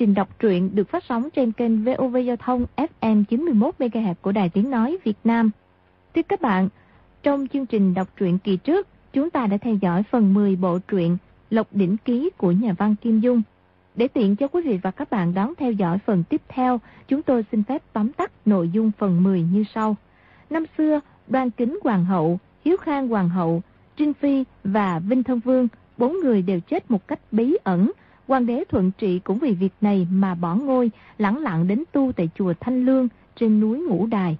trình đọc truyện được phát sóng trên kênh VOV Giao thông FM 91MHz của Đài Tiếng Nói Việt Nam. Thưa các bạn, trong chương trình đọc truyện kỳ trước, chúng ta đã theo dõi phần 10 bộ truyện Lộc Đỉnh Ký của nhà văn Kim Dung. Để tiện cho quý vị và các bạn đón theo dõi phần tiếp theo, chúng tôi xin phép tóm tắt nội dung phần 10 như sau. Năm xưa, Đoan Kính Hoàng hậu, Hiếu Khang Hoàng hậu, Trinh Phi và Vinh Thân Vương, bốn người đều chết một cách bí ẩn. Hoàng đế Thuận Trị cũng vì việc này mà bỏ ngôi, lẳng lặng đến tu tại chùa Thanh Lương trên núi Ngũ Đài.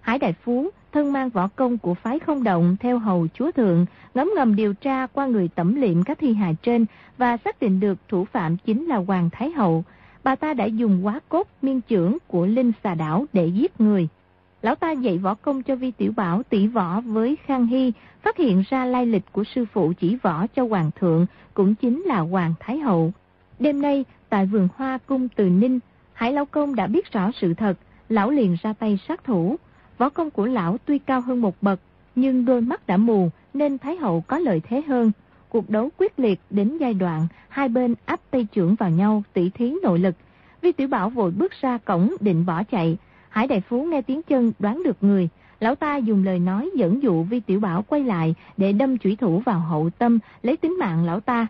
Hải Đại Phú, thân mang võ công của phái không động theo hầu chúa thượng, ngấm ngầm điều tra qua người tẩm liệm các thi hài trên và xác định được thủ phạm chính là Hoàng Thái Hậu. Bà ta đã dùng quá cốt miên trưởng của Linh xà đảo để giết người. Lão ta dạy võ công cho Vi Tiểu Bảo tỷ võ với Khang Hy, phát hiện ra lai lịch của sư phụ chỉ võ cho Hoàng thượng, cũng chính là Hoàng Thái Hậu. Đêm nay, tại vườn hoa cung Từ Ninh, Hải Lão Công đã biết rõ sự thật, lão liền ra tay sát thủ. Võ công của lão tuy cao hơn một bậc, nhưng đôi mắt đã mù nên Thái Hậu có lợi thế hơn. Cuộc đấu quyết liệt đến giai đoạn, hai bên áp tay trưởng vào nhau tỉ thí nội lực. Vi Tiểu Bảo vội bước ra cổng định bỏ chạy. Hải Đại Phú nghe tiếng chân đoán được người. Lão ta dùng lời nói dẫn dụ Vi Tiểu Bảo quay lại để đâm chủy thủ vào hậu tâm lấy tính mạng lão ta.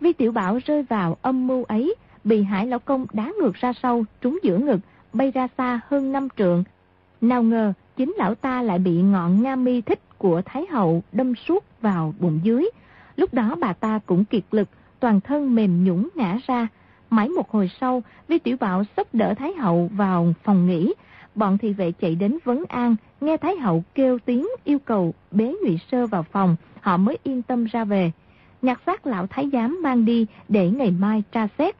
Vi Tiểu Bảo rơi vào âm mưu ấy, bị Hải Lão Công đá ngược ra sau, trúng giữa ngực, bay ra xa hơn năm trượng. Nào ngờ, chính lão ta lại bị ngọn nga mi thích của Thái Hậu đâm suốt vào bụng dưới. Lúc đó bà ta cũng kiệt lực, toàn thân mềm nhũng ngã ra. Mãi một hồi sau, Vi Tiểu Bảo sắp đỡ Thái Hậu vào phòng nghỉ. Bọn thị vệ chạy đến vấn an, nghe Thái Hậu kêu tiếng yêu cầu bế Ngụy Sơ vào phòng, họ mới yên tâm ra về. Nhặt xác lão Thái Giám mang đi để ngày mai tra xét.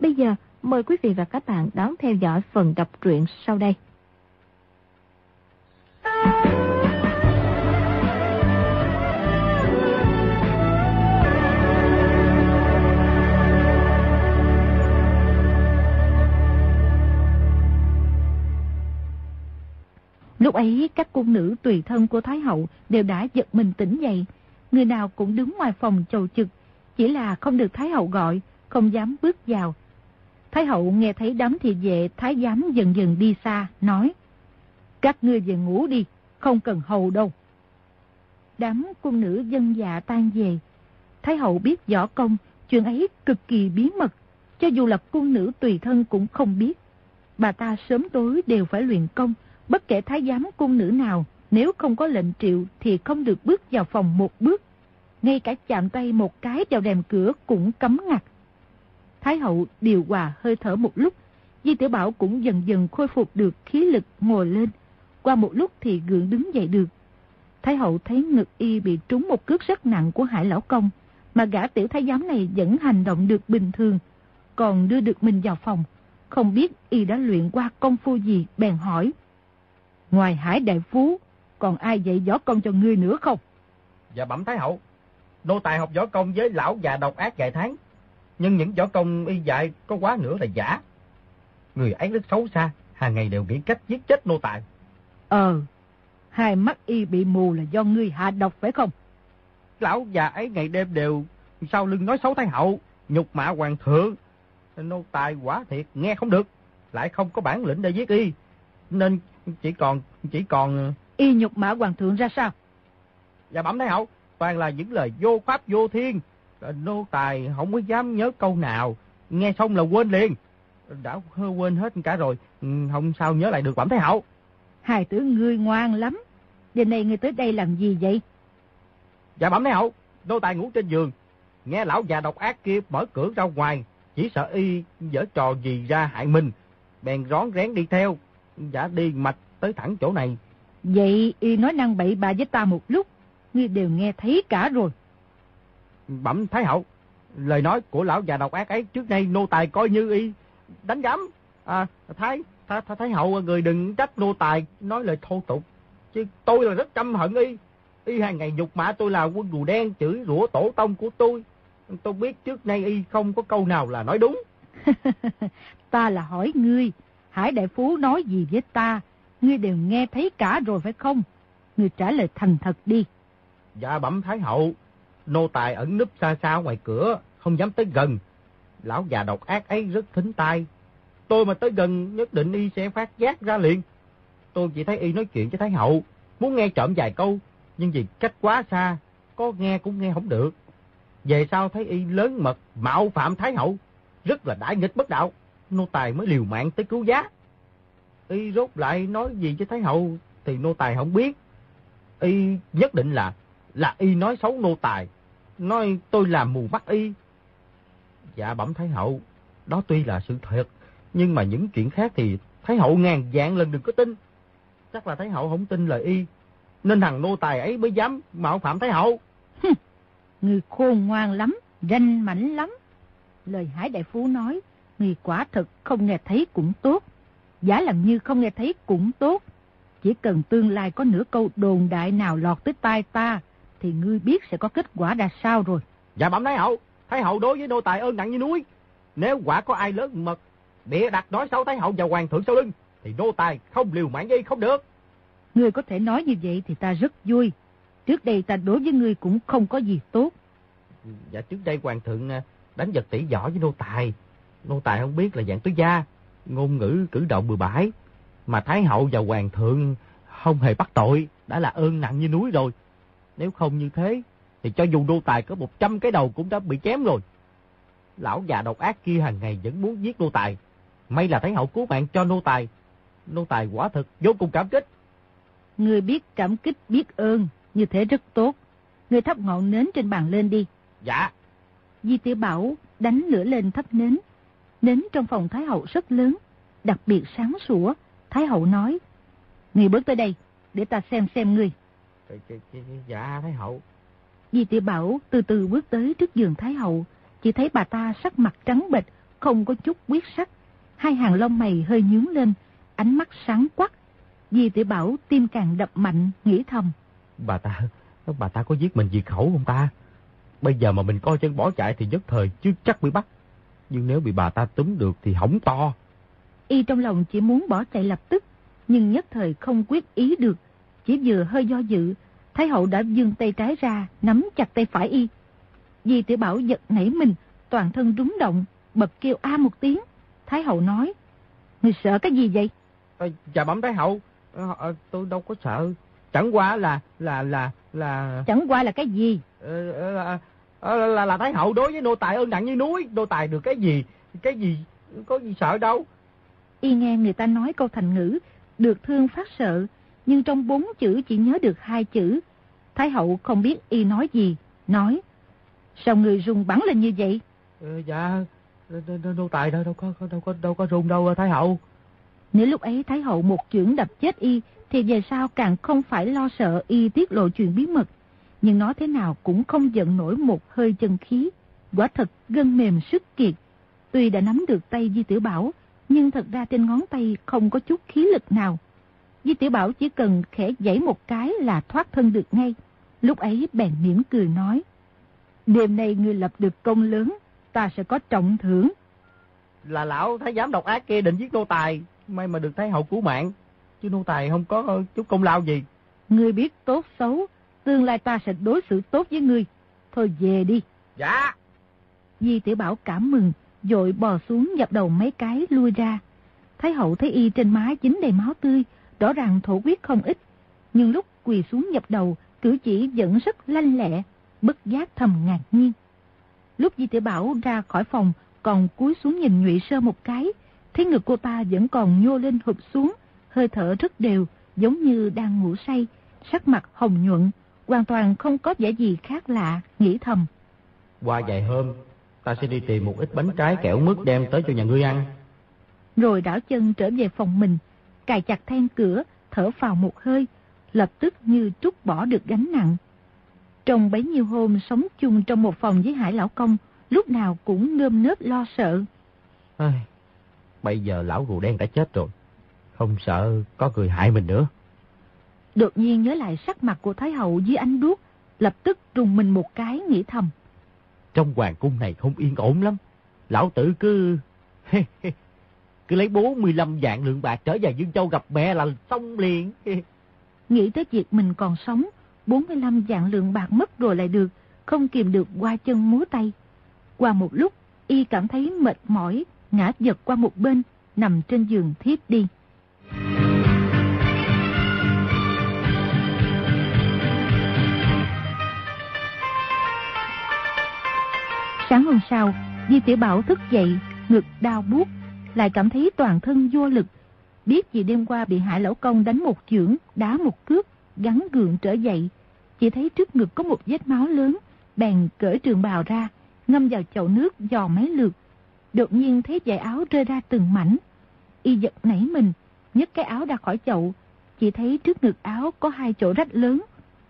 Bây giờ, mời quý vị và các bạn đón theo dõi phần đọc truyện sau đây. À! Lúc ấy các cung nữ tùy thân của Thái Hậu đều đã giật mình tỉnh dậy. Người nào cũng đứng ngoài phòng chầu trực, chỉ là không được Thái Hậu gọi, không dám bước vào. Thái Hậu nghe thấy đám thị vệ Thái giám dần dần đi xa, nói Các ngươi về ngủ đi, không cần hầu đâu. Đám cung nữ dân dạ tan về. Thái Hậu biết võ công, chuyện ấy cực kỳ bí mật, cho dù là cung nữ tùy thân cũng không biết. Bà ta sớm tối đều phải luyện công, Bất kể thái giám cung nữ nào, nếu không có lệnh triệu thì không được bước vào phòng một bước. Ngay cả chạm tay một cái vào rèm cửa cũng cấm ngặt. Thái hậu điều hòa hơi thở một lúc, Di tiểu Bảo cũng dần dần khôi phục được khí lực ngồi lên. Qua một lúc thì gượng đứng dậy được. Thái hậu thấy ngực y bị trúng một cước rất nặng của hải lão công, mà gã tiểu thái giám này vẫn hành động được bình thường, còn đưa được mình vào phòng. Không biết y đã luyện qua công phu gì, bèn hỏi. Ngoài Hải Đại Phú, còn ai dạy võ công cho ngươi nữa không? Dạ bẩm Thái Hậu, nô tài học võ công với lão già độc ác vài tháng, nhưng những võ công y dạy có quá nữa là giả. Người ấy rất xấu xa, hàng ngày đều nghĩ cách giết chết nô tài. Ờ, hai mắt y bị mù là do ngươi hạ độc phải không? Lão già ấy ngày đêm đều sau lưng nói xấu Thái Hậu, nhục mạ hoàng thượng. Nô tài quả thiệt nghe không được, lại không có bản lĩnh để giết y. Nên chỉ còn, chỉ còn... Y nhục mã hoàng thượng ra sao? Dạ bẩm thái hậu, toàn là những lời vô pháp vô thiên. Nô tài không có dám nhớ câu nào, nghe xong là quên liền. Đã quên hết cả rồi, không sao nhớ lại được bẩm thái hậu. Hài tử ngươi ngoan lắm. Giờ này ngươi tới đây làm gì vậy? Dạ bẩm thái hậu, nô tài ngủ trên giường. Nghe lão già độc ác kia mở cửa ra ngoài, chỉ sợ y dở trò gì ra hại mình. Bèn rón rén đi theo, giả đi mạch tới thẳng chỗ này. Vậy y nói năng bậy bà với ta một lúc, ngươi đều nghe thấy cả rồi. Bẩm Thái Hậu, lời nói của lão già độc ác ấy trước nay nô tài coi như y đánh giám. À, Thái, thái, thái, thái Hậu người đừng trách nô tài nói lời thô tục. Chứ tôi là rất căm hận y. Y hàng ngày nhục mã tôi là quân rùa đen chửi rủa tổ tông của tôi. Tôi biết trước nay y không có câu nào là nói đúng. ta là hỏi ngươi, Hải Đại Phú nói gì với ta, ngươi đều nghe thấy cả rồi phải không? Ngươi trả lời thành thật đi. Dạ bẩm Thái Hậu, nô tài ẩn núp xa xa ngoài cửa, không dám tới gần. Lão già độc ác ấy rất thính tai. Tôi mà tới gần nhất định y sẽ phát giác ra liền. Tôi chỉ thấy y nói chuyện với Thái Hậu, muốn nghe trộm vài câu, nhưng vì cách quá xa, có nghe cũng nghe không được. Về sau thấy y lớn mật, mạo phạm Thái Hậu, rất là đại nghịch bất đạo, nô tài mới liều mạng tới cứu giá. Y rốt lại nói gì với Thái Hậu thì nô tài không biết. Y nhất định là, là y nói xấu nô tài, nói tôi làm mù mắt y. Dạ bẩm Thái Hậu, đó tuy là sự thật, nhưng mà những chuyện khác thì Thái Hậu ngàn dạng lần đừng có tin. Chắc là Thái Hậu không tin lời y, nên thằng nô tài ấy mới dám mạo phạm Thái Hậu. Người khôn ngoan lắm, ranh mảnh lắm. Lời Hải Đại Phú nói, người quả thực không nghe thấy cũng tốt. Giả làm như không nghe thấy cũng tốt. Chỉ cần tương lai có nửa câu đồn đại nào lọt tới tai ta, thì ngươi biết sẽ có kết quả ra sao rồi. Dạ bẩm Thái Hậu, Thái Hậu đối với nô tài ơn nặng như núi. Nếu quả có ai lớn mật, bịa đặt nói xấu Thái Hậu và Hoàng thượng sau lưng, thì nô tài không liều mạng dây không được. Ngươi có thể nói như vậy thì ta rất vui. Trước đây ta đối với ngươi cũng không có gì tốt. Dạ trước đây Hoàng thượng à, đánh giật tỷ võ với nô tài. Nô tài không biết là dạng tứ gia, ngôn ngữ cử động bừa bãi. Mà Thái Hậu và Hoàng thượng không hề bắt tội, đã là ơn nặng như núi rồi. Nếu không như thế, thì cho dù nô tài có 100 cái đầu cũng đã bị chém rồi. Lão già độc ác kia hàng ngày vẫn muốn giết nô tài. May là Thái Hậu cứu mạng cho nô tài. Nô tài quả thực vô cùng cảm kích. Ngươi biết cảm kích biết ơn, như thế rất tốt. Ngươi thắp ngọn nến trên bàn lên đi. Dạ. Di tiểu Bảo đánh lửa lên thắp nến. Nến trong phòng Thái Hậu rất lớn, đặc biệt sáng sủa. Thái Hậu nói, Ngươi bước tới đây, để ta xem xem ngươi. Dạ, Thái Hậu. Di tiểu Bảo từ từ bước tới trước giường Thái Hậu, chỉ thấy bà ta sắc mặt trắng bệch, không có chút quyết sắc. Hai hàng lông mày hơi nhướng lên, ánh mắt sáng quắc. Di tiểu Bảo tim càng đập mạnh, nghĩ thầm. Bà ta, bà ta có giết mình diệt khẩu không ta? Bây giờ mà mình coi chân bỏ chạy thì nhất thời chứ chắc bị bắt. Nhưng nếu bị bà ta túm được thì hỏng to. Y trong lòng chỉ muốn bỏ chạy lập tức, nhưng nhất thời không quyết ý được. Chỉ vừa hơi do dự, Thái hậu đã dương tay trái ra, nắm chặt tay phải Y. Di tiểu Bảo giật nảy mình, toàn thân rúng động, bật kêu a một tiếng. Thái hậu nói, Người sợ cái gì vậy? À, dạ bẩm Thái hậu, à, à, tôi đâu có sợ. Chẳng qua là, là, là, là... Chẳng qua là cái gì? Ờ, ờ, là, là, là, là Thái hậu đối với nô tài ơn nặng như núi. Nô tài được cái gì, cái gì, có gì sợ đâu. Y nghe người ta nói câu thành ngữ, được thương phát sợ, nhưng trong bốn chữ chỉ nhớ được hai chữ. Thái hậu không biết Y nói gì, nói, sao người rung bắn lên như vậy? Ờ, dạ, nô tài đâu, đâu có đâu có đâu có rung đâu Thái hậu. Nếu lúc ấy Thái hậu một chưởng đập chết y thì về sau càng không phải lo sợ y tiết lộ chuyện bí mật. Nhưng nói thế nào cũng không giận nổi một hơi chân khí. Quả thật gân mềm sức kiệt. Tuy đã nắm được tay Di Tiểu Bảo, nhưng thật ra trên ngón tay không có chút khí lực nào. Di Tiểu Bảo chỉ cần khẽ giãy một cái là thoát thân được ngay. Lúc ấy bèn mỉm cười nói. Đêm nay người lập được công lớn, ta sẽ có trọng thưởng. Là lão thái giám độc ác kia định giết nô tài, may mà được thái hậu cứu mạng. Chứ nô tài không có chút công lao gì. Ngươi biết tốt xấu, tương lai ta sẽ đối xử tốt với ngươi. Thôi về đi. Dạ. Di tiểu Bảo cảm mừng, dội bò xuống dập đầu mấy cái lui ra. Thái hậu thấy y trên má dính đầy máu tươi, rõ ràng thổ quyết không ít. Nhưng lúc quỳ xuống dập đầu, cử chỉ vẫn rất lanh lẹ, bất giác thầm ngạc nhiên. Lúc Di tiểu Bảo ra khỏi phòng, còn cúi xuống nhìn nhụy sơ một cái, thấy ngực cô ta vẫn còn nhô lên hụp xuống, hơi thở rất đều, giống như đang ngủ say, sắc mặt hồng nhuận, hoàn toàn không có vẻ gì khác lạ, nghĩ thầm. Qua vài hôm, ta sẽ đi tìm một ít bánh trái kẹo mứt đem tới cho nhà ngươi ăn. Rồi đảo chân trở về phòng mình, cài chặt then cửa, thở vào một hơi, lập tức như trút bỏ được gánh nặng. Trong bấy nhiêu hôm sống chung trong một phòng với Hải Lão Công, lúc nào cũng nơm nớp lo sợ. Ai, bây giờ lão rùa đen đã chết rồi, không sợ có người hại mình nữa. Đột nhiên nhớ lại sắc mặt của Thái Hậu dưới ánh đuốc, lập tức trùng mình một cái nghĩ thầm. Trong hoàng cung này không yên ổn lắm. Lão tử cứ... cứ lấy 45 vạn lượng bạc trở về Dương Châu gặp mẹ là xong liền. Nghĩ tới việc mình còn sống, 45 vạn lượng bạc mất rồi lại được, không kìm được qua chân múa tay. Qua một lúc, Y cảm thấy mệt mỏi, ngã giật qua một bên, nằm trên giường thiếp đi. Sáng hôm sau, Di Tiểu Bảo thức dậy, ngực đau buốt, lại cảm thấy toàn thân vô lực. Biết gì đêm qua bị Hải Lão Công đánh một chưởng, đá một cước, gắn gượng trở dậy. Chỉ thấy trước ngực có một vết máu lớn, bèn cởi trường bào ra, ngâm vào chậu nước dò mấy lượt. Đột nhiên thấy dải áo rơi ra từng mảnh. Y giật nảy mình, nhấc cái áo ra khỏi chậu. Chỉ thấy trước ngực áo có hai chỗ rách lớn,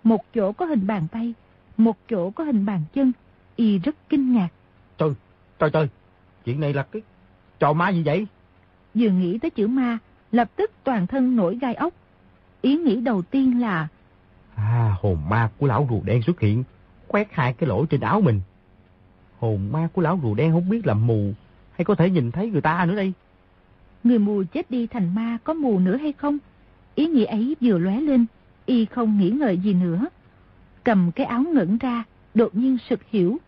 một chỗ có hình bàn tay, một chỗ có hình bàn chân. Y rất kinh ngạc. Trời, trời trời, chuyện này là cái trò ma gì vậy? Vừa nghĩ tới chữ ma, lập tức toàn thân nổi gai ốc. Ý nghĩ đầu tiên là... À, hồn ma của lão rùa đen xuất hiện, quét hai cái lỗ trên áo mình. Hồn ma của lão rùa đen không biết là mù, hay có thể nhìn thấy người ta nữa đây. Người mù chết đi thành ma có mù nữa hay không? Ý nghĩ ấy vừa lóe lên, y không nghĩ ngợi gì nữa. Cầm cái áo ngẩn ra, đột nhiên sực hiểu.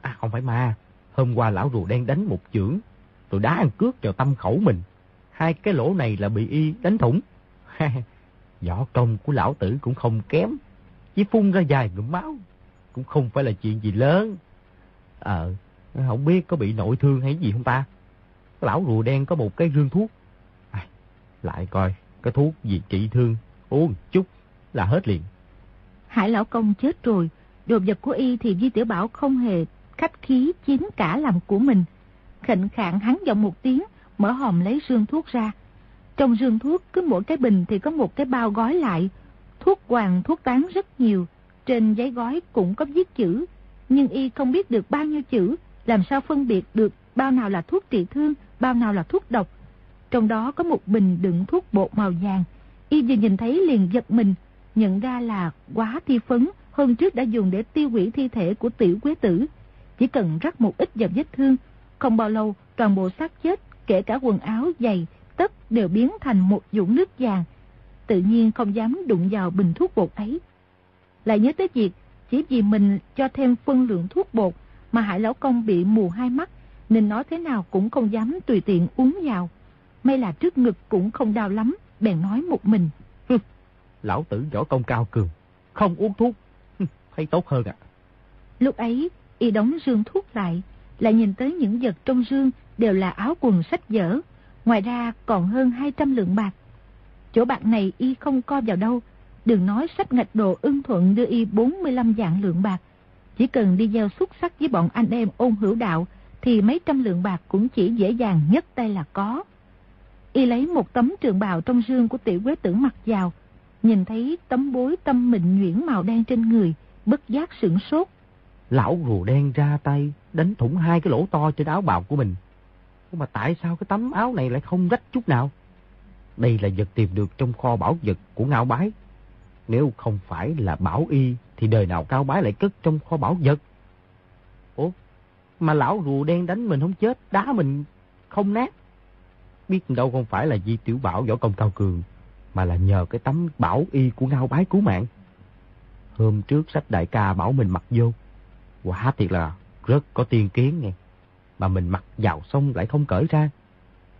À không phải ma, hôm qua lão rùa đen đánh một chưởng, rồi đá ăn cước vào tâm khẩu mình. Hai cái lỗ này là bị y đánh thủng. Võ công của lão tử cũng không kém, chỉ phun ra dài ngụm máu, cũng không phải là chuyện gì lớn. Ờ, không biết có bị nội thương hay gì không ta? Lão rùa đen có một cái rương thuốc. À, lại coi, cái thuốc gì trị thương, uống chút là hết liền. Hải lão công chết rồi, đồ vật của y thì Di Tiểu Bảo không hề khách khí chiếm cả làm của mình. Khệnh khạng hắn giọng một tiếng, mở hòm lấy rương thuốc ra. Trong rương thuốc cứ mỗi cái bình thì có một cái bao gói lại. Thuốc hoàng, thuốc tán rất nhiều. Trên giấy gói cũng có viết chữ. Nhưng y không biết được bao nhiêu chữ, làm sao phân biệt được bao nào là thuốc trị thương, bao nào là thuốc độc. Trong đó có một bình đựng thuốc bột màu vàng. Y vừa nhìn thấy liền giật mình, nhận ra là quá thi phấn hôm trước đã dùng để tiêu hủy thi thể của tiểu quế tử. Chỉ cần rắc một ít vào vết thương, không bao lâu toàn bộ xác chết, kể cả quần áo, giày, tất đều biến thành một dũng nước vàng. Tự nhiên không dám đụng vào bình thuốc bột ấy. Lại nhớ tới việc, chỉ vì mình cho thêm phân lượng thuốc bột mà Hải Lão Công bị mù hai mắt, nên nói thế nào cũng không dám tùy tiện uống vào. May là trước ngực cũng không đau lắm, bèn nói một mình. Lão tử võ công cao cường, không uống thuốc, thấy tốt hơn ạ. Lúc ấy, y đóng rương thuốc lại, lại nhìn tới những vật trong rương đều là áo quần sách vở. Ngoài ra còn hơn 200 lượng bạc. Chỗ bạc này y không co vào đâu. Đừng nói sách ngạch đồ ưng thuận đưa y 45 dạng lượng bạc. Chỉ cần đi gieo xuất sắc với bọn anh em ôn hữu đạo thì mấy trăm lượng bạc cũng chỉ dễ dàng nhất tay là có. Y lấy một tấm trường bào trong rương của tiểu quế tử mặc vào, nhìn thấy tấm bối tâm mịn nhuyễn màu đen trên người, bất giác sửng sốt. Lão rùa đen ra tay, đánh thủng hai cái lỗ to trên áo bào của mình. Mà tại sao cái tấm áo này lại không rách chút nào? Đây là vật tìm được trong kho bảo vật của Ngao Bái. Nếu không phải là bảo y, thì đời nào Cao Bái lại cất trong kho bảo vật? Ủa, mà lão rùa đen đánh mình không chết, đá mình không nát. Biết đâu không phải là Di Tiểu Bảo võ công cao cường, mà là nhờ cái tấm bảo y của Ngao Bái cứu mạng. Hôm trước sách đại ca bảo mình mặc vô. Quả thiệt là rất có tiên kiến nghe. Mà mình mặc vào xong lại không cởi ra.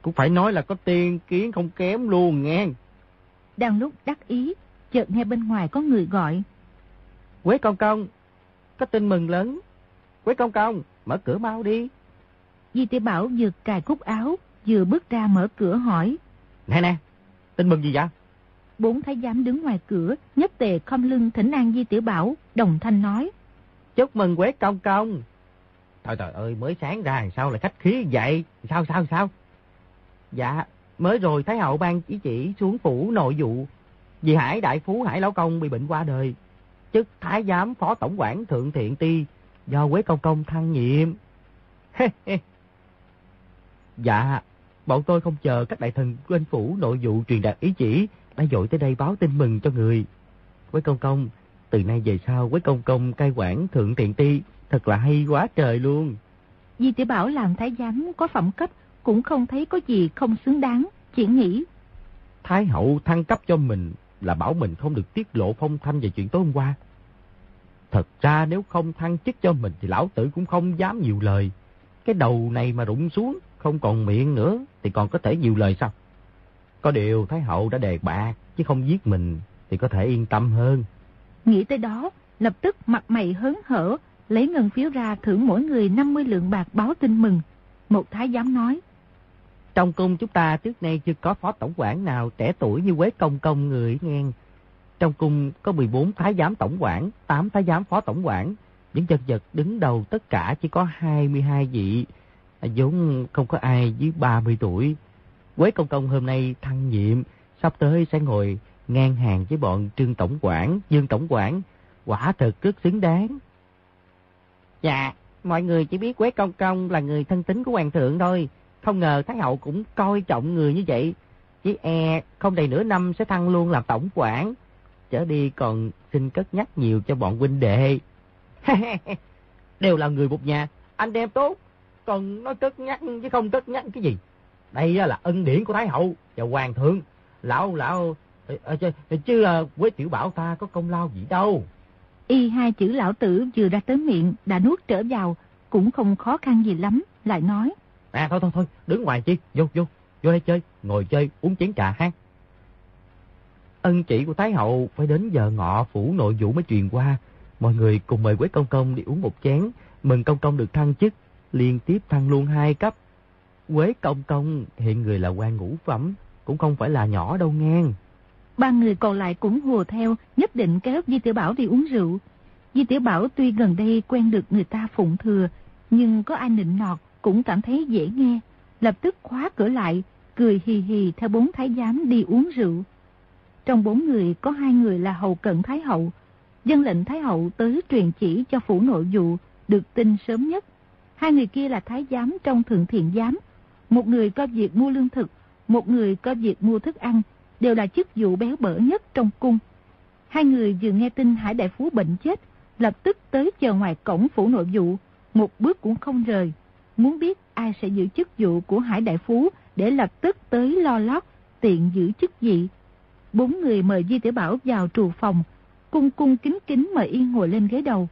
Cũng phải nói là có tiên kiến không kém luôn nghe. Đang lúc đắc ý, chợt nghe bên ngoài có người gọi. Quế công công, có tin mừng lớn. Quế công công, mở cửa mau đi. Di tiểu Bảo vừa cài cúc áo, vừa bước ra mở cửa hỏi. Nè nè, tin mừng gì vậy? Bốn thái giám đứng ngoài cửa, nhất tề không lưng thỉnh an Di Tiểu Bảo, đồng thanh nói. Chúc mừng Quế công công. Trời trời ơi, mới sáng ra sao lại khách khí vậy? Sao sao sao? Dạ, mới rồi Thái hậu ban ý chỉ xuống phủ nội vụ. Vì Hải đại phú Hải lão công bị bệnh qua đời. Chức thái giám phó tổng quản thượng thiện ti do Quế công công thăng nhiệm. dạ, bọn tôi không chờ các đại thần quên phủ nội vụ truyền đạt ý chỉ, đã dội tới đây báo tin mừng cho người. Quế công công, từ nay về sau Quế công công cai quản thượng thiện ti, thật là hay quá trời luôn. Di tiểu Bảo làm thái giám có phẩm cấp, cũng không thấy có gì không xứng đáng, chỉ nghĩ. Thái hậu thăng cấp cho mình là bảo mình không được tiết lộ phong thanh về chuyện tối hôm qua. Thật ra nếu không thăng chức cho mình thì lão tử cũng không dám nhiều lời. cái đầu này mà rụng xuống, không còn miệng nữa, thì còn có thể nhiều lời sao? Có điều Thái Hậu đã đề bạc, chứ không giết mình, thì có thể yên tâm hơn. Nghĩ tới đó, lập tức mặt mày hớn hở, lấy ngân phiếu ra thưởng mỗi người 50 lượng bạc báo tin mừng. Một thái giám nói. Trong cung chúng ta trước nay chưa có phó tổng quản nào trẻ tuổi như Quế Công Công người nghe. Trong cung có 14 thái giám tổng quản, 8 thái giám phó tổng quản. Những vật vật đứng đầu tất cả chỉ có 22 vị. Vốn không có ai dưới 30 tuổi. Quế Công Công hôm nay thăng nhiệm, sắp tới sẽ ngồi ngang hàng với bọn Trương Tổng quản, Dương Tổng quản. Quả thật rất xứng đáng. Dạ, mọi người chỉ biết Quế Công Công là người thân tín của hoàng thượng thôi. Không ngờ Thái Hậu cũng coi trọng người như vậy. Chỉ e không đầy nửa năm sẽ thăng luôn làm tổng quản. Trở đi còn xin cất nhắc nhiều cho bọn huynh đệ. Đều là người một nhà, anh em tốt. Còn nói cất nhắc chứ không cất nhắc cái gì. Đây là ân điển của Thái Hậu và Hoàng thượng. Lão, lão, chứ, chứ là Quế Tiểu Bảo ta có công lao gì đâu. Y hai chữ lão tử vừa ra tới miệng đã nuốt trở vào, cũng không khó khăn gì lắm, lại nói. À thôi thôi thôi, đứng ngoài chi, vô vô, vô đây chơi, ngồi chơi, uống chén trà ha. Ân chỉ của Thái Hậu phải đến giờ ngọ phủ nội vụ mới truyền qua. Mọi người cùng mời Quế Công Công đi uống một chén, mừng Công Công được thăng chức, liên tiếp thăng luôn hai cấp. Quế Công Công hiện người là quan ngũ phẩm, cũng không phải là nhỏ đâu ngang. Ba người còn lại cũng hùa theo, nhất định kéo Di Tiểu Bảo đi uống rượu. Di Tiểu Bảo tuy gần đây quen được người ta phụng thừa, nhưng có ai nịnh nọt cũng cảm thấy dễ nghe. Lập tức khóa cửa lại, cười hì hì theo bốn thái giám đi uống rượu. Trong bốn người có hai người là hầu cận thái hậu. Dân lệnh thái hậu tới truyền chỉ cho phủ nội vụ được tin sớm nhất. Hai người kia là thái giám trong thượng thiện giám. Một người có việc mua lương thực, một người có việc mua thức ăn, đều là chức vụ béo bở nhất trong cung. Hai người vừa nghe tin Hải Đại Phú bệnh chết, lập tức tới chờ ngoài cổng phủ nội vụ, một bước cũng không rời. Muốn biết ai sẽ giữ chức vụ của Hải Đại Phú để lập tức tới lo lót, tiện giữ chức gì. Bốn người mời Di Tiểu Bảo vào trù phòng, cung cung kính kính mời Yên ngồi lên ghế đầu.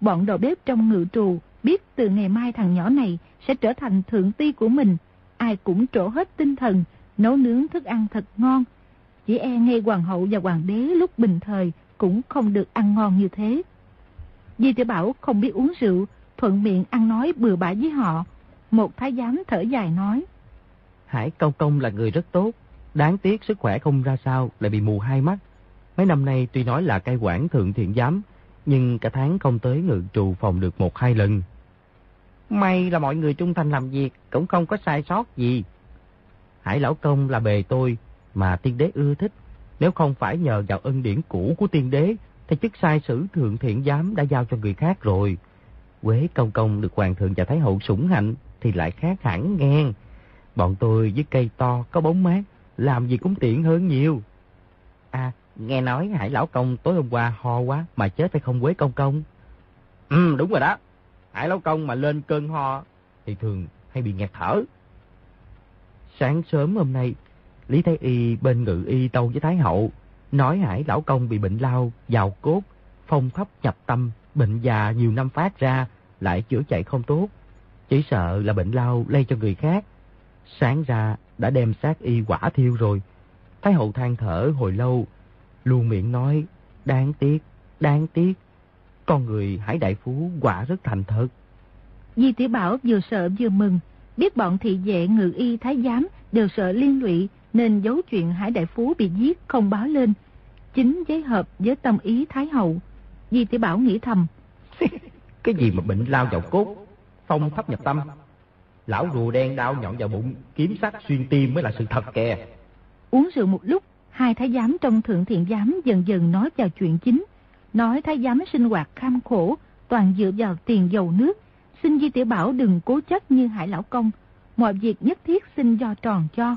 Bọn đầu bếp trong ngự trù biết từ ngày mai thằng nhỏ này sẽ trở thành thượng ti của mình. Ai cũng trổ hết tinh thần, nấu nướng thức ăn thật ngon, chỉ e ngay hoàng hậu và hoàng đế lúc bình thời cũng không được ăn ngon như thế. Di tiểu Bảo không biết uống rượu, thuận miệng ăn nói bừa bãi với họ. Một thái giám thở dài nói. Hải Công Công là người rất tốt, đáng tiếc sức khỏe không ra sao, lại bị mù hai mắt. Mấy năm nay tuy nói là cai quản thượng thiện giám, nhưng cả tháng không tới ngự trù phòng được một hai lần. May là mọi người trung thành làm việc, cũng không có sai sót gì. Hải Lão Công là bề tôi, mà tiên đế ưa thích. Nếu không phải nhờ vào ân điển cũ của tiên đế, thì chức sai sử thượng thiện giám đã giao cho người khác rồi. Quế công công được hoàng thượng và thái hậu sủng hạnh thì lại khác hẳn nghe. Bọn tôi với cây to có bóng mát, làm gì cũng tiện hơn nhiều. À, nghe nói Hải Lão Công tối hôm qua ho quá mà chết phải không Quế Công Công? Ừ, đúng rồi đó. Hải Lão Công mà lên cơn ho thì thường hay bị nghẹt thở. Sáng sớm hôm nay, Lý Thái Y bên ngự y tâu với Thái Hậu, nói Hải Lão Công bị bệnh lao, vào cốt, phong thấp nhập tâm, bệnh già nhiều năm phát ra, lại chữa chạy không tốt. Chỉ sợ là bệnh lao lây cho người khác. Sáng ra đã đem xác y quả thiêu rồi. Thái Hậu than thở hồi lâu, luôn miệng nói, đáng tiếc, đáng tiếc. Con người Hải Đại Phú quả rất thành thật. Di Tiểu Bảo vừa sợ vừa mừng, biết bọn thị vệ ngự y thái giám đều sợ liên lụy nên giấu chuyện Hải Đại Phú bị giết không báo lên. Chính giấy hợp với tâm ý Thái Hậu. Di Tiểu Bảo nghĩ thầm. cái gì mà bệnh lao vào cốt, phong thấp nhập tâm. Lão rùa đen đau nhọn vào bụng, kiếm sắc xuyên tim mới là sự thật kìa. Uống rượu một lúc, hai thái giám trong thượng thiện giám dần dần nói vào chuyện chính. Nói thái giám sinh hoạt kham khổ, toàn dựa vào tiền dầu nước. Xin Di Tiểu Bảo đừng cố chấp như Hải Lão Công. Mọi việc nhất thiết xin do tròn cho.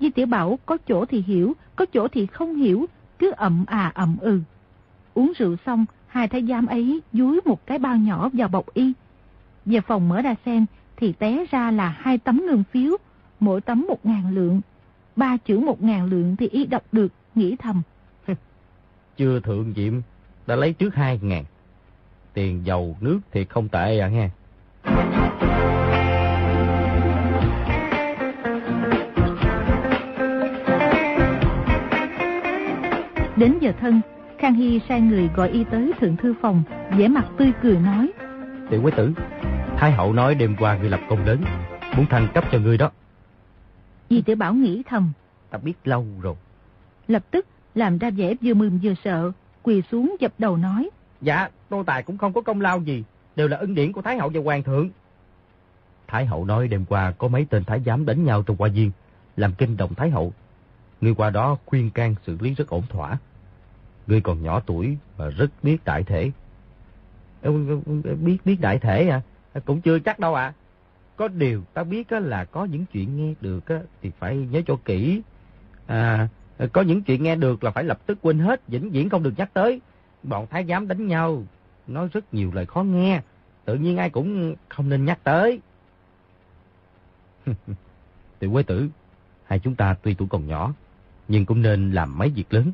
Di Tiểu Bảo có chỗ thì hiểu, có chỗ thì không hiểu, cứ ậm à ậm ừ. Uống rượu xong, hai thái giám ấy dúi một cái bao nhỏ vào bọc y. Về phòng mở ra xem thì té ra là hai tấm ngân phiếu, mỗi tấm một ngàn lượng. Ba chữ một ngàn lượng thì y đọc được, nghĩ thầm. Chưa thượng diệm, đã lấy trước hai ngàn. Tiền dầu nước thì không tệ à nghe. Đến giờ thân, Khang Hy sai người gọi y tới thượng thư phòng, vẻ mặt tươi cười nói. Tiểu quế tử, Thái hậu nói đêm qua người lập công lớn, muốn thăng cấp cho ngươi đó. Di tiểu Bảo nghĩ thầm. Ta biết lâu rồi. Lập tức làm ra vẻ vừa mừng vừa sợ, quỳ xuống dập đầu nói. Dạ, Tô Tài cũng không có công lao gì, đều là ân điển của Thái hậu và Hoàng thượng. Thái hậu nói đêm qua có mấy tên thái giám đánh nhau trong hoa viên, làm kinh động Thái hậu. Người qua đó khuyên can xử lý rất ổn thỏa. Ngươi còn nhỏ tuổi mà rất biết đại thể. Biết biết đại thể à? à? Cũng chưa chắc đâu ạ. À. Có điều ta biết là có những chuyện nghe được thì phải nhớ cho kỹ. À, có những chuyện nghe được là phải lập tức quên hết, vĩnh viễn không được nhắc tới. Bọn thái giám đánh nhau, nói rất nhiều lời khó nghe. Tự nhiên ai cũng không nên nhắc tới. Tiểu quế tử, hai chúng ta tuy tuổi còn nhỏ, nhưng cũng nên làm mấy việc lớn.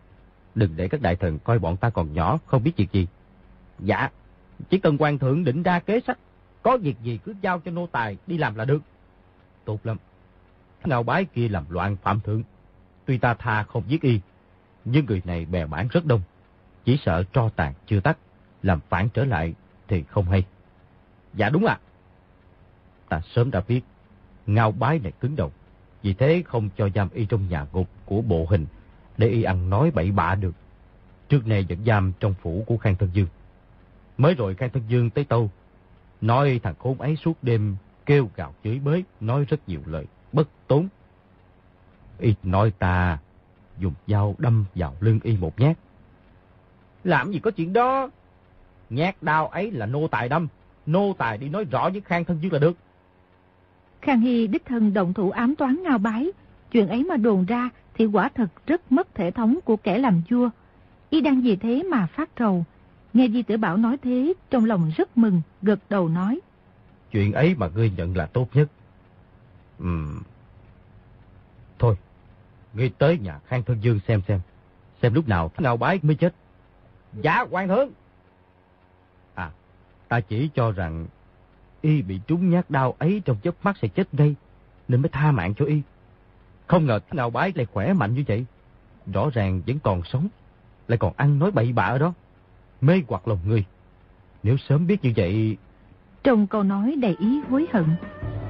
Đừng để các đại thần coi bọn ta còn nhỏ, không biết việc gì. Dạ, chỉ cần quan thượng định ra kế sách, có việc gì cứ giao cho nô tài đi làm là được. Tốt lắm. Ngao bái kia làm loạn phạm thượng. Tuy ta tha không giết y, nhưng người này bè bản rất đông. Chỉ sợ tro tàn chưa tắt, làm phản trở lại thì không hay. Dạ đúng ạ. Ta sớm đã biết, ngao bái này cứng đầu. Vì thế không cho giam y trong nhà ngục của bộ hình để y ăn nói bậy bạ được. Trước này vẫn giam trong phủ của Khang Thân Dương. Mới rồi Khang Thân Dương tới tâu, nói thằng khốn ấy suốt đêm kêu gào chửi bới, nói rất nhiều lời, bất tốn. Y nói ta dùng dao đâm vào lưng y một nhát. Làm gì có chuyện đó? Nhát đau ấy là nô tài đâm, nô tài đi nói rõ với Khang Thân Dương là được. Khang Hy đích thân động thủ ám toán ngao bái, chuyện ấy mà đồn ra thì quả thật rất mất thể thống của kẻ làm vua. Y đang vì thế mà phát trầu. Nghe Di Tử Bảo nói thế, trong lòng rất mừng, gật đầu nói. Chuyện ấy mà ngươi nhận là tốt nhất. Ừm. Thôi, ngươi tới nhà Khang Thân Dương xem xem. Xem lúc nào ngao bái mới chết. Dạ, quan thượng. À, ta chỉ cho rằng y bị trúng nhát đau ấy trong chớp mắt sẽ chết ngay, nên mới tha mạng cho y. Không ngờ ngao bái lại khỏe mạnh như vậy. Rõ ràng vẫn còn sống, lại còn ăn nói bậy bạ ở đó. Mê hoặc lòng người. Nếu sớm biết như vậy... Trong câu nói đầy ý hối hận,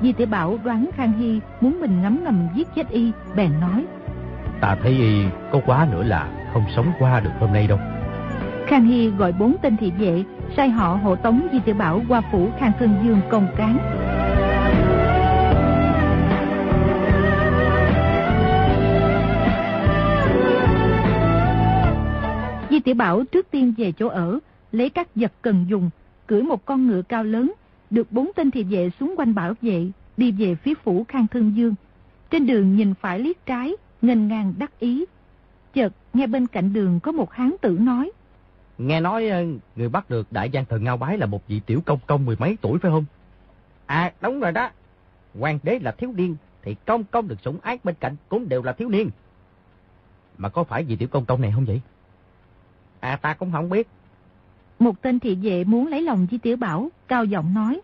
Di tiểu Bảo đoán Khang Hy muốn mình ngắm ngầm giết chết y, bèn nói. Ta thấy y có quá nữa là không sống qua được hôm nay đâu. Khang Hy gọi bốn tên thị vệ, sai họ hộ tống Di tiểu Bảo qua phủ Khang Thương Dương công cán. Tiểu Bảo trước tiên về chỗ ở, lấy các vật cần dùng, cưỡi một con ngựa cao lớn, được bốn tên thị vệ xuống quanh bảo vệ, đi về phía phủ Khang Thương Dương. Trên đường nhìn phải liếc trái, ngân ngang đắc ý. Chợt nghe bên cạnh đường có một hán tử nói. Nghe nói ờ, người bắt được đại giang thần Ngao Bái là một vị tiểu công công mười mấy tuổi phải không? À đúng rồi đó. Hoàng đế là thiếu niên thì công công được sủng ái bên cạnh cũng đều là thiếu niên. Mà có phải vị tiểu công công này không vậy? À ta cũng không biết. Một tên thị vệ muốn lấy lòng Di Tiểu Bảo, cao giọng nói.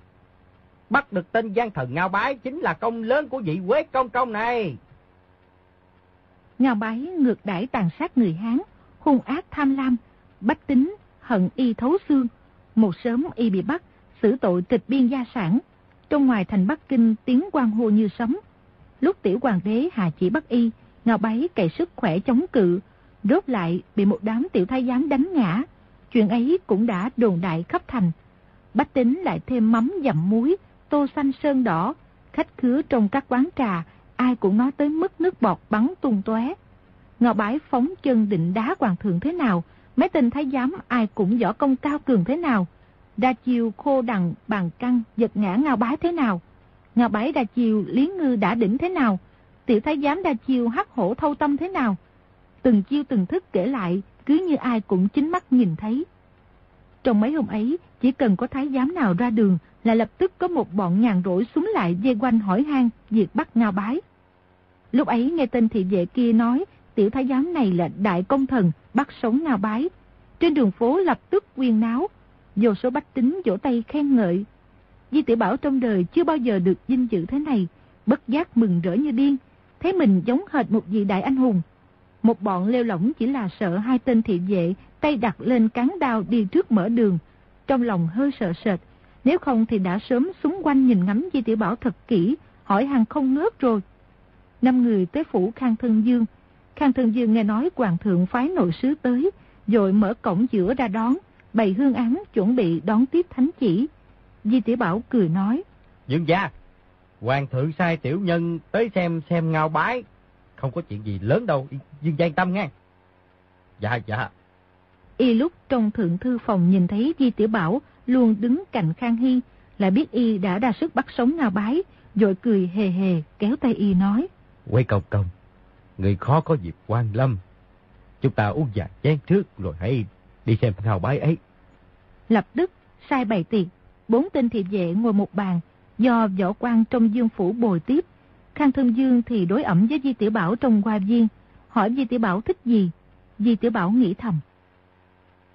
Bắt được tên gian thần Ngao Bái chính là công lớn của vị Quế Công Công này. Ngao Bái ngược đãi tàn sát người Hán, hung ác tham lam, bách tính, hận y thấu xương. Một sớm y bị bắt, xử tội tịch biên gia sản. Trong ngoài thành Bắc Kinh tiếng quan hô như sấm. Lúc tiểu hoàng đế hạ chỉ bắt y, Ngao Bái cậy sức khỏe chống cự, rốt lại bị một đám tiểu thái giám đánh ngã. Chuyện ấy cũng đã đồn đại khắp thành. Bách tính lại thêm mắm dặm muối, tô xanh sơn đỏ. Khách khứa trong các quán trà, ai cũng nói tới mức nước bọt bắn tung tóe. Ngọ bãi phóng chân định đá hoàng thượng thế nào, mấy tên thái giám ai cũng võ công cao cường thế nào. Đa chiều khô đằng bàn căng giật ngã ngao bái thế nào. Ngao bái đa chiều lý ngư đã đỉnh thế nào. Tiểu thái giám đa chiều hắc hổ thâu tâm thế nào từng chiêu từng thức kể lại, cứ như ai cũng chính mắt nhìn thấy. Trong mấy hôm ấy, chỉ cần có thái giám nào ra đường là lập tức có một bọn nhàn rỗi xuống lại dây quanh hỏi han việc bắt ngao bái. Lúc ấy nghe tên thị vệ kia nói tiểu thái giám này là đại công thần bắt sống ngao bái. Trên đường phố lập tức quyên náo, vô số bách tính vỗ tay khen ngợi. Di tiểu Bảo trong đời chưa bao giờ được vinh dự thế này, bất giác mừng rỡ như điên, thấy mình giống hệt một vị đại anh hùng, một bọn leo lỏng chỉ là sợ hai tên thị vệ tay đặt lên cán đao đi trước mở đường. Trong lòng hơi sợ sệt, nếu không thì đã sớm súng quanh nhìn ngắm Di Tiểu Bảo thật kỹ, hỏi hàng không ngớt rồi. Năm người tới phủ Khang Thân Dương. Khang Thân Dương nghe nói Hoàng thượng phái nội sứ tới, rồi mở cổng giữa ra đón, bày hương án chuẩn bị đón tiếp thánh chỉ. Di Tiểu Bảo cười nói. Dương gia, Hoàng thượng sai tiểu nhân tới xem xem ngao bái. Không có chuyện gì lớn đâu, Dương gia yên tâm nghe. Dạ, dạ. Y lúc trong thượng thư phòng nhìn thấy Di Tiểu Bảo luôn đứng cạnh Khang Hy, lại biết Y đã ra sức bắt sống ngao bái, rồi cười hề hề kéo tay Y nói. Quay công công, người khó có dịp quan lâm. Chúng ta uống vài chén trước rồi hãy đi xem ngao bái ấy. Lập tức sai bày tiệc, bốn tên thị vệ ngồi một bàn, do võ quan trong dương phủ bồi tiếp. Khang thương Dương thì đối ẩm với Di Tiểu Bảo trong hoa viên, hỏi Di Tiểu Bảo thích gì. Di Tiểu Bảo nghĩ thầm.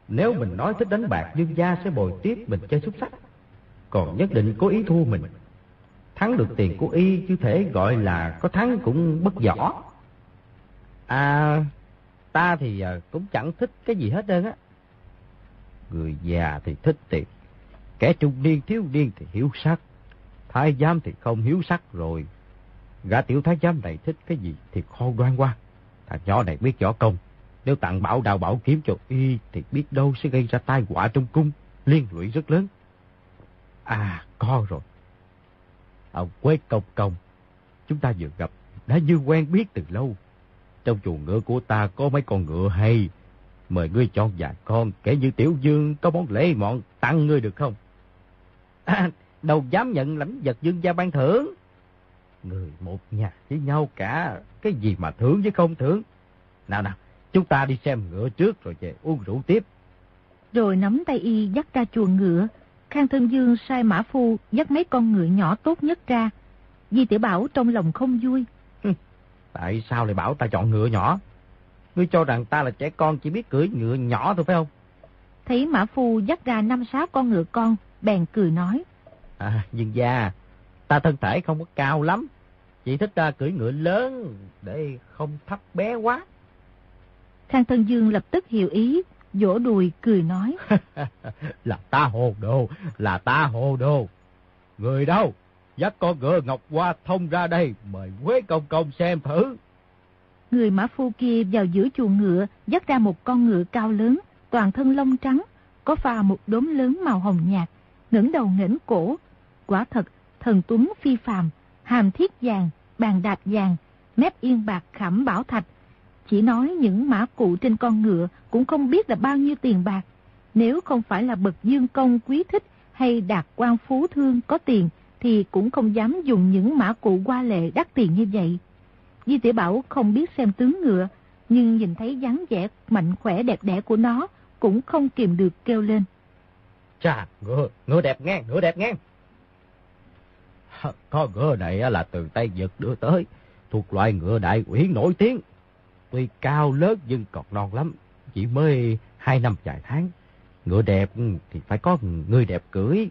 Nếu mình nói thích đánh bạc, Dương gia sẽ bồi tiếp mình chơi xúc sắc. Còn nhất định cố ý thua mình. Thắng được tiền của y chứ thể gọi là có thắng cũng bất võ. À, ta thì à, cũng chẳng thích cái gì hết đơn á. Người già thì thích tiền, kẻ trung niên thiếu niên thì hiếu sắc, thái giám thì không hiếu sắc rồi. Gã tiểu thái giám này thích cái gì thì kho đoan qua. Thằng nhỏ này biết võ công, nếu tặng bảo đào bảo kiếm cho y thì biết đâu sẽ gây ra tai họa trong cung, liên lụy rất lớn. À, có rồi. Ông Quế Công Công, chúng ta vừa gặp, đã như quen biết từ lâu. Trong chuồng ngựa của ta có mấy con ngựa hay. Mời ngươi chọn vài con, kể như Tiểu Dương có món lễ mọn tặng ngươi được không? À, đâu dám nhận lãnh vật dương gia ban thưởng. Người một nhà với nhau cả, cái gì mà thưởng với không thưởng. Nào nào, chúng ta đi xem ngựa trước rồi về uống rượu tiếp. Rồi nắm tay y dắt ra chuồng ngựa, Khang Thân Dương sai Mã Phu dắt mấy con ngựa nhỏ tốt nhất ra. Di Tiểu Bảo trong lòng không vui. Tại sao lại bảo ta chọn ngựa nhỏ? Ngươi cho rằng ta là trẻ con chỉ biết cưỡi ngựa nhỏ thôi phải không? Thấy Mã Phu dắt ra năm sáu con ngựa con, bèn cười nói. À, dương gia, ta thân thể không có cao lắm. Chỉ thích ta cưỡi ngựa lớn để không thấp bé quá. Khang Thân Dương lập tức hiểu ý, vỗ đùi cười nói. là ta hồ đồ, là ta hồ đồ. Người đâu? Dắt con ngựa Ngọc Hoa thông ra đây, mời Quế Công Công xem thử. Người mã phu kia vào giữa chuồng ngựa, dắt ra một con ngựa cao lớn, toàn thân lông trắng, có pha một đốm lớn màu hồng nhạt, ngẩng đầu ngẩng cổ. Quả thật, thần tuấn phi phàm, hàm thiết vàng, bàn đạp vàng, mép yên bạc khảm bảo thạch. Chỉ nói những mã cụ trên con ngựa cũng không biết là bao nhiêu tiền bạc. Nếu không phải là bậc dương công quý thích hay đạt quan phú thương có tiền, thì cũng không dám dùng những mã cụ qua lệ đắt tiền như vậy. Di tiểu Bảo không biết xem tướng ngựa, nhưng nhìn thấy dáng vẻ mạnh khỏe đẹp đẽ của nó, cũng không kìm được kêu lên. Chà, ngựa, ngựa đẹp ngang, ngựa đẹp ngang. Có ngựa này là từ Tây Nhật đưa tới, thuộc loại ngựa đại uyển nổi tiếng. Tuy cao lớn nhưng còn non lắm, chỉ mới hai năm vài tháng. Ngựa đẹp thì phải có người đẹp cưới.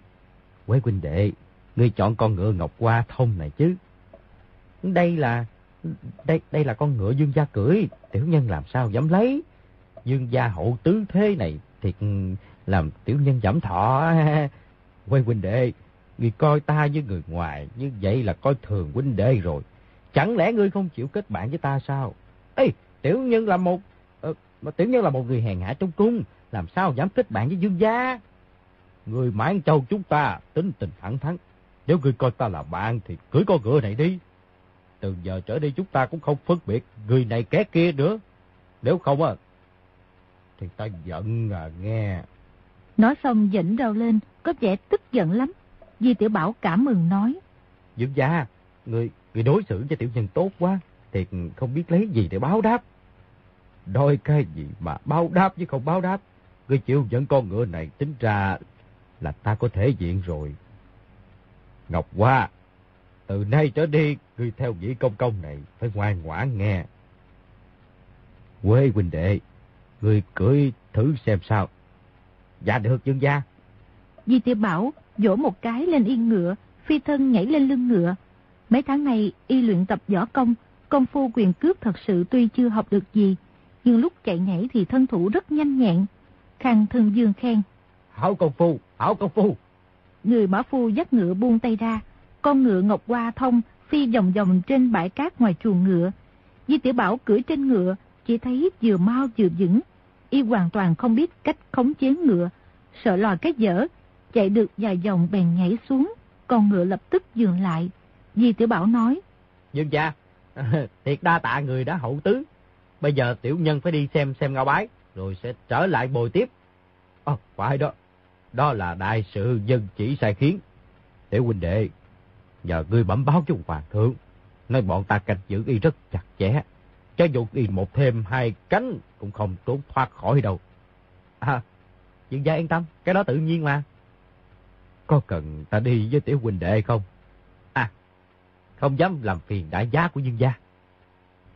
Quế huynh đệ, ngươi chọn con ngựa Ngọc Hoa thông này chứ. Đây là đây đây là con ngựa dương gia cưỡi, tiểu nhân làm sao dám lấy. Dương gia hậu tứ thế này thiệt ừ, làm tiểu nhân giảm thọ. Quế huynh đệ, ngươi coi ta với người ngoài như vậy là coi thường huynh đệ rồi. Chẳng lẽ ngươi không chịu kết bạn với ta sao? Ê, tiểu nhân là một ờ, mà tiểu nhân là một người hèn hạ trong cung, làm sao dám kết bạn với Dương gia? Người mãn châu chúng ta tính tình thẳng thắn. Nếu ngươi coi ta là bạn thì cưới con ngựa này đi. Từ giờ trở đi chúng ta cũng không phân biệt người này kẻ kia nữa. Nếu không à, thì ta giận à nghe. Nói xong dĩnh rau lên, có vẻ tức giận lắm. Di Tiểu Bảo cảm mừng nói. Dương gia, người, người đối xử cho tiểu nhân tốt quá, thì không biết lấy gì để báo đáp. Đôi cái gì mà báo đáp chứ không báo đáp. Người chịu dẫn con ngựa này tính ra là ta có thể diện rồi. Ngọc Hoa, từ nay trở đi, ngươi theo vị công công này phải ngoan ngoãn nghe. Quê huynh đệ, ngươi cưỡi thử xem sao. Dạ được dương gia. Di tiểu Bảo vỗ một cái lên yên ngựa, phi thân nhảy lên lưng ngựa. Mấy tháng này y luyện tập võ công, công phu quyền cước thật sự tuy chưa học được gì, nhưng lúc chạy nhảy thì thân thủ rất nhanh nhẹn. Khang Thân Dương khen. Hảo công phu, hảo công phu. Người mã phu dắt ngựa buông tay ra, con ngựa ngọc hoa thông phi vòng vòng trên bãi cát ngoài chuồng ngựa. Di Tiểu Bảo cưỡi trên ngựa, chỉ thấy vừa mau vừa vững. Y hoàn toàn không biết cách khống chế ngựa, sợ lòi cái dở, chạy được vài vòng bèn nhảy xuống, con ngựa lập tức dừng lại. Di Tiểu Bảo nói, Dương gia, thiệt đa tạ người đã hậu tứ. Bây giờ tiểu nhân phải đi xem xem ngao bái, rồi sẽ trở lại bồi tiếp. Ồ, phải đó, đó là đại sự dân chỉ sai khiến. Tiểu huynh đệ, nhờ ngươi bẩm báo cho hoàng thượng, nói bọn ta canh giữ y rất chặt chẽ. Cho dù y một thêm hai cánh cũng không trốn thoát khỏi đâu. À, dương gia yên tâm, cái đó tự nhiên mà. Có cần ta đi với tiểu huynh đệ không? À, không dám làm phiền đại giá của dương gia.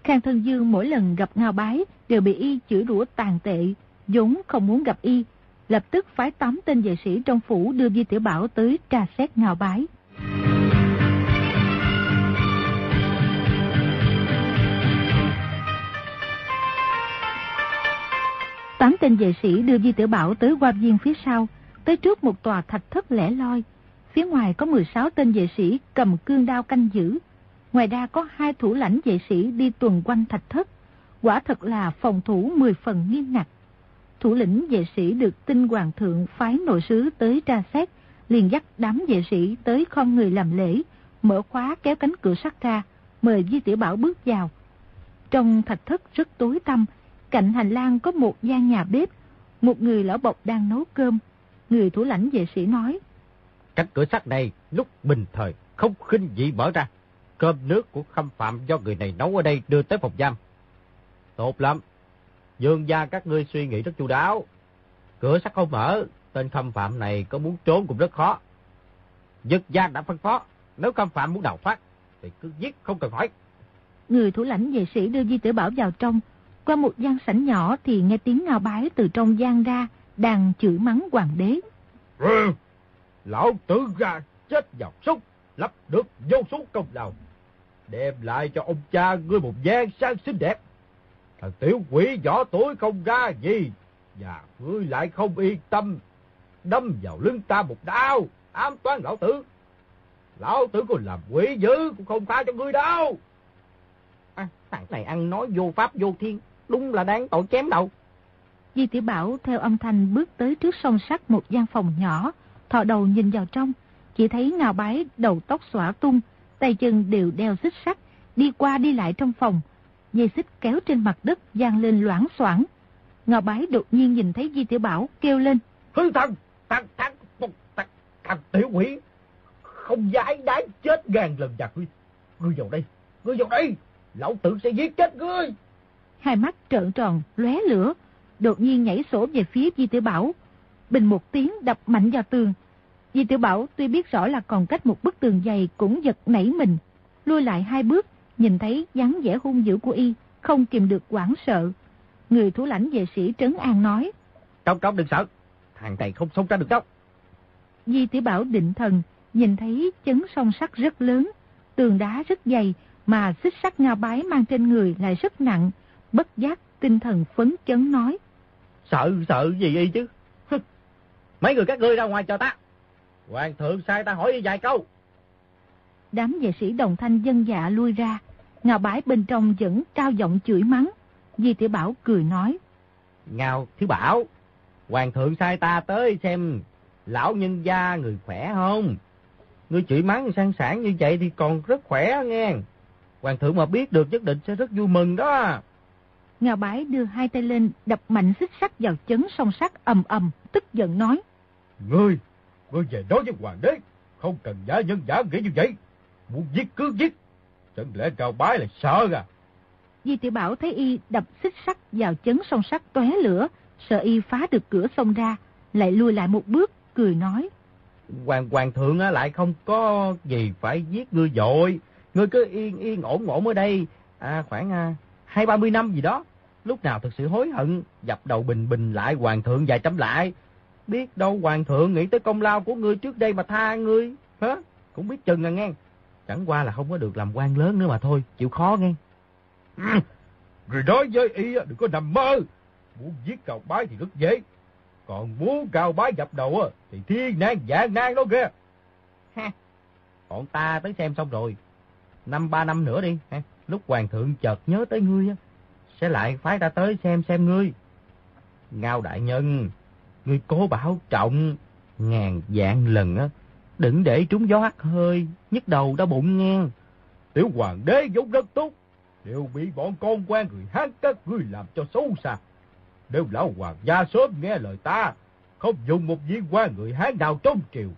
Khang Thân Dương mỗi lần gặp Ngao Bái đều bị y chửi rủa tàn tệ, vốn không muốn gặp y, lập tức phái tám tên vệ sĩ trong phủ đưa Di Tiểu Bảo tới tra xét Ngao Bái. Tám tên vệ sĩ đưa Di Tiểu Bảo tới qua viên phía sau, tới trước một tòa thạch thất lẻ loi. Phía ngoài có 16 tên vệ sĩ cầm cương đao canh giữ. Ngoài ra có hai thủ lãnh vệ sĩ đi tuần quanh thạch thất. Quả thật là phòng thủ 10 phần nghiêm ngặt. Thủ lĩnh vệ sĩ được tinh hoàng thượng phái nội sứ tới tra xét, liền dắt đám vệ sĩ tới không người làm lễ, mở khóa kéo cánh cửa sắt ra, mời Di Tiểu Bảo bước vào. Trong thạch thất rất tối tăm, cạnh hành lang có một gian nhà bếp, một người lão bọc đang nấu cơm. Người thủ lãnh vệ sĩ nói, Cánh cửa sắt này lúc bình thời không khinh dị mở ra. Cơm nước của khâm phạm do người này nấu ở đây đưa tới phòng giam. Tốt lắm. Dương gia các ngươi suy nghĩ rất chu đáo. Cửa sắt không mở, tên khâm phạm này có muốn trốn cũng rất khó. Dực gia đã phân phó, nếu khâm phạm muốn đào thoát, thì cứ giết không cần hỏi. Người thủ lãnh vệ sĩ đưa Di Tử Bảo vào trong. Qua một gian sảnh nhỏ thì nghe tiếng ngào bái từ trong gian ra, đang chửi mắng hoàng đế. Ừ, lão tử ra chết vào súc, lập được vô số công lao. Đem lại cho ông cha ngươi một gian sang xinh đẹp. Thằng tiểu quỷ võ tuổi không ra gì, và ngươi lại không yên tâm. Đâm vào lưng ta một đao, ám toán lão tử. Lão tử còn làm quỷ dữ cũng không tha cho ngươi đâu. À, thằng này ăn nói vô pháp vô thiên, đúng là đáng tội chém đầu. Di Tiểu Bảo theo âm thanh bước tới trước song sắt một gian phòng nhỏ, thò đầu nhìn vào trong, chỉ thấy ngào bái đầu tóc xõa tung, tay chân đều đeo xích sắt, đi qua đi lại trong phòng. Dây xích kéo trên mặt đất giang lên loãng xoảng. Ngào bái đột nhiên nhìn thấy Di Tiểu Bảo kêu lên. Hư thần, thằng, thằng, thằng, thằng, thằng tiểu quỷ, không dái đái chết ngàn lần và ngươi. Ngươi vào đây, ngươi vào đây, lão tử sẽ giết chết ngươi. Hai mắt trợn tròn, lóe lửa, đột nhiên nhảy sổ về phía Di Tiểu Bảo. Bình một tiếng đập mạnh vào tường. Di Tiểu Bảo tuy biết rõ là còn cách một bức tường dày cũng giật nảy mình. Lui lại hai bước, nhìn thấy dáng vẻ hung dữ của y, không kìm được quảng sợ. Người thủ lãnh vệ sĩ Trấn An nói. Công công đừng sợ, thằng này không sống ra được đâu. Di Tiểu Bảo định thần, nhìn thấy chấn song sắt rất lớn, tường đá rất dày, mà xích sắt ngao bái mang trên người lại rất nặng, bất giác tinh thần phấn chấn nói. Sợ, sợ gì y chứ? Mấy người các ngươi ra ngoài cho ta. Hoàng thượng sai ta hỏi y vài câu. Đám vệ sĩ đồng thanh dân dạ lui ra, ngào bái bên trong vẫn cao giọng chửi mắng. Di Tiểu Bảo cười nói. Ngào Thiếu Bảo, Hoàng thượng sai ta tới xem lão nhân gia người khỏe không? Ngươi chửi mắng sang sản như vậy thì còn rất khỏe nghe. Hoàng thượng mà biết được nhất định sẽ rất vui mừng đó. Ngào bái đưa hai tay lên đập mạnh xích sắt vào chấn song sắt ầm ầm, tức giận nói. Ngươi, ngươi về nói với hoàng đế, không cần giả nhân giả nghĩa như vậy. Muốn giết cứ giết. Chẳng lẽ cao bái là sợ à? Di tiểu Bảo thấy y đập xích sắt vào chấn song sắt tóe lửa, sợ y phá được cửa sông ra, lại lui lại một bước, cười nói. Hoàng hoàng thượng lại không có gì phải giết ngươi dội. Ngươi cứ yên yên ổn ổn ở đây, à, khoảng à, hai ba mươi năm gì đó. Lúc nào thực sự hối hận, dập đầu bình bình lại hoàng thượng vài trăm lại. Biết đâu hoàng thượng nghĩ tới công lao của ngươi trước đây mà tha ngươi, hả? Cũng biết chừng à nghe. Chẳng qua là không có được làm quan lớn nữa mà thôi, chịu khó nghe. Người nói với y đừng có nằm mơ. Muốn giết cao bái thì rất dễ. Còn muốn cao bái dập đầu thì thiên nan dạng nan đó kìa. Ha, bọn ta tới xem xong rồi. Năm ba năm nữa đi. Ha. Lúc hoàng thượng chợt nhớ tới ngươi sẽ lại phái ta tới xem xem ngươi. Ngao đại nhân, ngươi cố bảo trọng, ngàn dạng lần á, đừng để trúng gió hắt hơi, nhức đầu đau bụng ngang. Tiểu hoàng đế vốn rất tốt, đều bị bọn con quan người Hán các ngươi làm cho xấu xa. Nếu lão hoàng gia sớm nghe lời ta, không dùng một viên quan người Hán nào trong triều,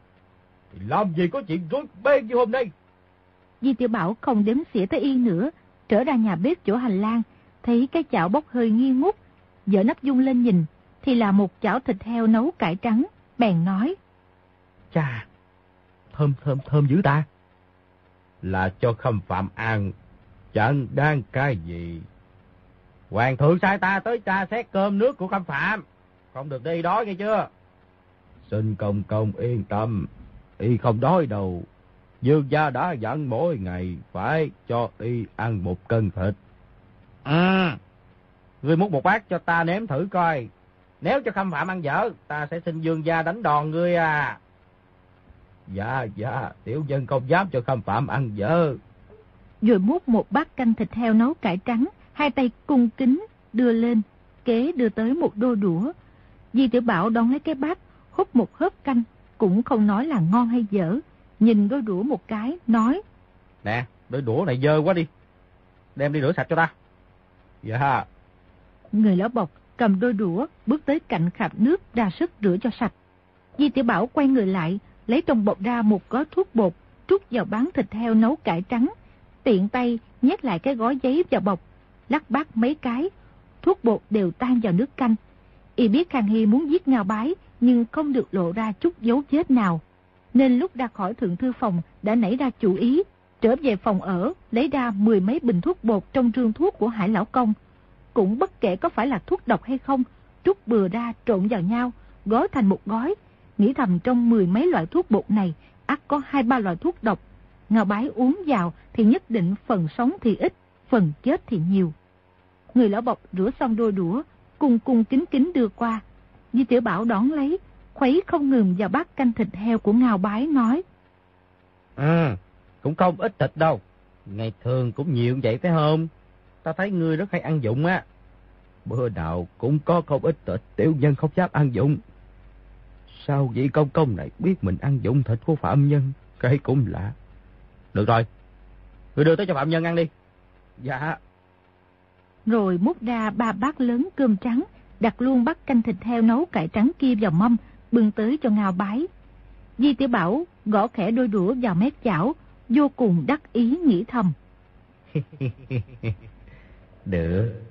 thì làm gì có chuyện rối beng như hôm nay. Di Tiểu Bảo không đếm xỉa tới y nữa, trở ra nhà bếp chỗ hành lang, thấy cái chảo bốc hơi nghi ngút, dở nắp dung lên nhìn, thì là một chảo thịt heo nấu cải trắng, bèn nói. Chà, thơm thơm thơm dữ ta. Là cho khâm phạm ăn, chẳng đang cái gì. Hoàng thượng sai ta tới tra xét cơm nước của khâm phạm, không được đi đói nghe chưa? Xin công công yên tâm, y không đói đâu. Dương gia đã dặn mỗi ngày phải cho y ăn một cân thịt. À, ngươi múc một bát cho ta nếm thử coi. Nếu cho khâm phạm ăn dở, ta sẽ xin dương gia đánh đòn ngươi à. Dạ, dạ, tiểu dân không dám cho khâm phạm ăn dở. Rồi múc một bát canh thịt heo nấu cải trắng, hai tay cung kính, đưa lên, kế đưa tới một đôi đũa. Di tiểu Bảo đón lấy cái bát, hút một hớp canh, cũng không nói là ngon hay dở. Nhìn đôi đũa một cái, nói. Nè, đôi đũa này dơ quá đi. Đem đi rửa sạch cho ta. Dạ. Người lão bọc cầm đôi đũa, bước tới cạnh khạp nước ra sức rửa cho sạch. Di tiểu Bảo quay người lại, lấy trong bọc ra một gói thuốc bột, trút vào bán thịt heo nấu cải trắng. Tiện tay nhét lại cái gói giấy vào bọc, lắc bát mấy cái, thuốc bột đều tan vào nước canh. Y biết Khang Hy muốn giết Ngao Bái, nhưng không được lộ ra chút dấu vết nào. Nên lúc ra khỏi thượng thư phòng đã nảy ra chủ ý, trở về phòng ở, lấy ra mười mấy bình thuốc bột trong rương thuốc của Hải Lão Công. Cũng bất kể có phải là thuốc độc hay không, trút bừa ra trộn vào nhau, gói thành một gói. Nghĩ thầm trong mười mấy loại thuốc bột này, ắt có hai ba loại thuốc độc. ngào bái uống vào thì nhất định phần sống thì ít, phần chết thì nhiều. Người lão bọc rửa xong đôi đũa, cùng cùng kính kính đưa qua. Di tiểu Bảo đón lấy, khuấy không ngừng vào bát canh thịt heo của Ngao bái nói. Ừ, cũng không ít thịt đâu. Ngày thường cũng nhiều vậy phải không? Ta thấy ngươi rất hay ăn dụng á. Bữa nào cũng có không ít thịt tiểu nhân không dám ăn dụng. Sao vị công công này biết mình ăn dụng thịt của phạm nhân? Cái cũng lạ. Được rồi, ngươi đưa tới cho phạm nhân ăn đi. Dạ. Rồi múc ra ba bát lớn cơm trắng, đặt luôn bát canh thịt heo nấu cải trắng kia vào mâm, bưng tới cho ngao bái. Di tiểu Bảo gõ khẽ đôi đũa vào mép chảo, vô cùng đắc ý nghĩ thầm. được,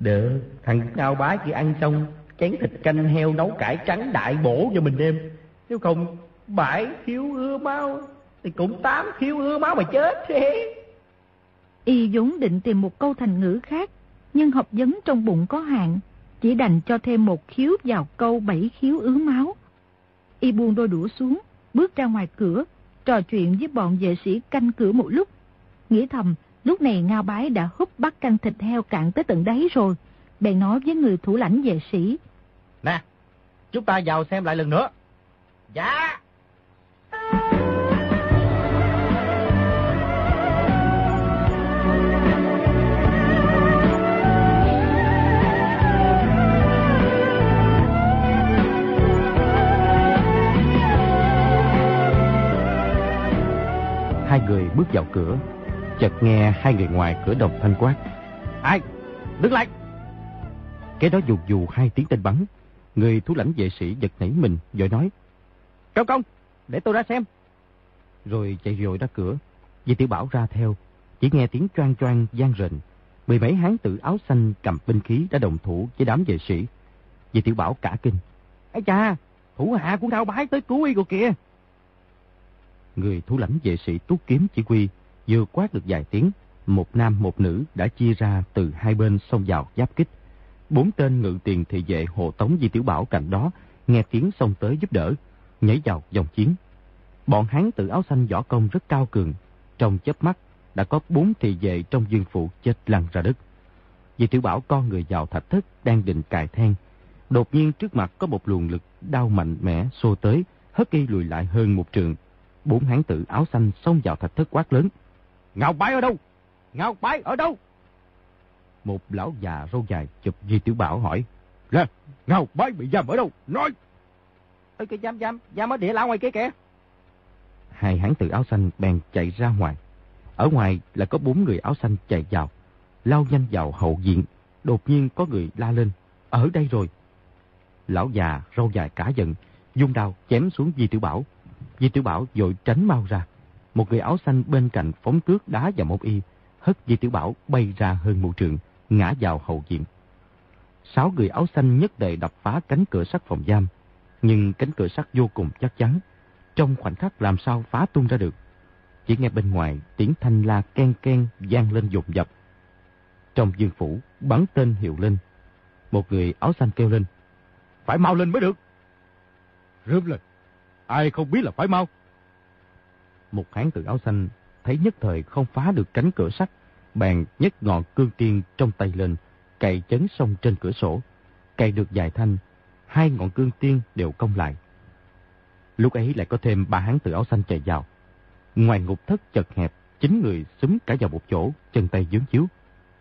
được, thằng ngao bái chỉ ăn xong chén thịt canh heo nấu cải trắng đại bổ cho mình đêm. Nếu không, bãi khiếu ưa máu, thì cũng tám khiếu ưa máu mà chết thế. Y vốn định tìm một câu thành ngữ khác, nhưng học vấn trong bụng có hạn, chỉ đành cho thêm một khiếu vào câu bảy khiếu ứ máu. Y buông đôi đũa xuống, bước ra ngoài cửa, trò chuyện với bọn vệ sĩ canh cửa một lúc. Nghĩ thầm, lúc này Ngao Bái đã húp bắt canh thịt heo cạn tới tận đáy rồi. Bèn nói với người thủ lãnh vệ sĩ. Nè, chúng ta vào xem lại lần nữa. Dạ. Người bước vào cửa, chợt nghe hai người ngoài cửa đồng thanh quát. Ai? Đứng lại! Cái đó dù dù hai tiếng tên bắn. Người thủ lãnh vệ sĩ giật nảy mình, rồi nói. Cao công, để tôi ra xem. Rồi chạy rồi ra cửa. vì tiểu Bảo ra theo, chỉ nghe tiếng choang choang gian rền. Mười mấy hán tử áo xanh cầm binh khí đã đồng thủ với đám vệ sĩ. vì tiểu Bảo cả kinh. Ây cha, thủ hạ của thao Bái tới cứu y rồi kìa. Người thủ lãnh vệ sĩ tuốt kiếm chỉ huy, vừa quát được vài tiếng, một nam một nữ đã chia ra từ hai bên xông vào giáp kích. Bốn tên ngự tiền thị vệ hộ tống Di Tiểu Bảo cạnh đó, nghe tiếng xông tới giúp đỡ, nhảy vào dòng chiến. Bọn hán tự áo xanh võ công rất cao cường, trong chớp mắt đã có bốn thị vệ trong dương phụ chết lăn ra đất. di tiểu bảo con người vào thạch thất đang định cài then. Đột nhiên trước mặt có một luồng lực đau mạnh mẽ xô tới, hất y lùi lại hơn một trường. Bốn hán tử áo xanh xông vào thạch thất quát lớn. Ngao bái ở đâu? Ngao bái ở đâu? Một lão già râu dài chụp Di Tiểu Bảo hỏi. Là, Ngao bái bị giam ở đâu? Nói! Ê, cái giam giam, giam ở địa lão ngoài kia kìa. Hai hán tử áo xanh bèn chạy ra ngoài. Ở ngoài là có bốn người áo xanh chạy vào, lao nhanh vào hậu diện. Đột nhiên có người la lên, ở đây rồi. Lão già râu dài cả giận, dung đao chém xuống Di Tiểu Bảo. Di Tiểu Bảo vội tránh mau ra. Một người áo xanh bên cạnh phóng cước đá vào một y, hất Di Tiểu Bảo bay ra hơn một trường, ngã vào hậu diện. Sáu người áo xanh nhất đề đập phá cánh cửa sắt phòng giam, nhưng cánh cửa sắt vô cùng chắc chắn. Trong khoảnh khắc làm sao phá tung ra được. Chỉ nghe bên ngoài tiếng thanh la ken ken gian lên dồn dập. Trong dương phủ bắn tên hiệu lên. Một người áo xanh kêu lên. Phải mau lên mới được. Rướm lên. Ai không biết là phải mau. Một hán tử áo xanh thấy nhất thời không phá được cánh cửa sắt, bèn nhấc ngọn cương tiên trong tay lên, cày chấn sông trên cửa sổ. Cày được dài thanh, hai ngọn cương tiên đều công lại. Lúc ấy lại có thêm ba hán tử áo xanh chạy vào. Ngoài ngục thất chật hẹp, chín người xúm cả vào một chỗ, chân tay dướng chiếu.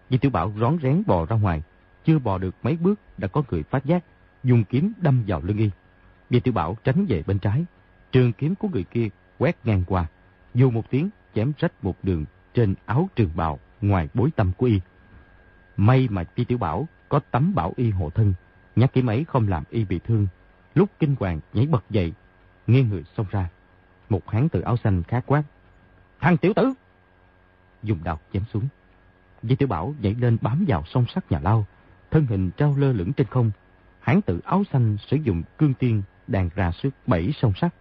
Di Tiểu Bảo rón rén bò ra ngoài, chưa bò được mấy bước đã có người phát giác, dùng kiếm đâm vào lưng y. Di Tiểu Bảo tránh về bên trái, trường kiếm của người kia quét ngang qua, dù một tiếng chém rách một đường trên áo trường bào ngoài bối tâm của y. May mà chi Tiểu Bảo có tấm bảo y hộ thân, nhắc kiếm ấy không làm y bị thương. Lúc kinh hoàng nhảy bật dậy, nghiêng người xông ra. Một hán tử áo xanh khá quát. Thằng tiểu tử! Dùng đao chém xuống. Di Tiểu Bảo nhảy lên bám vào song sắt nhà lao, thân hình trao lơ lửng trên không. Hán tử áo xanh sử dụng cương tiên đàn ra sức bảy song sắt.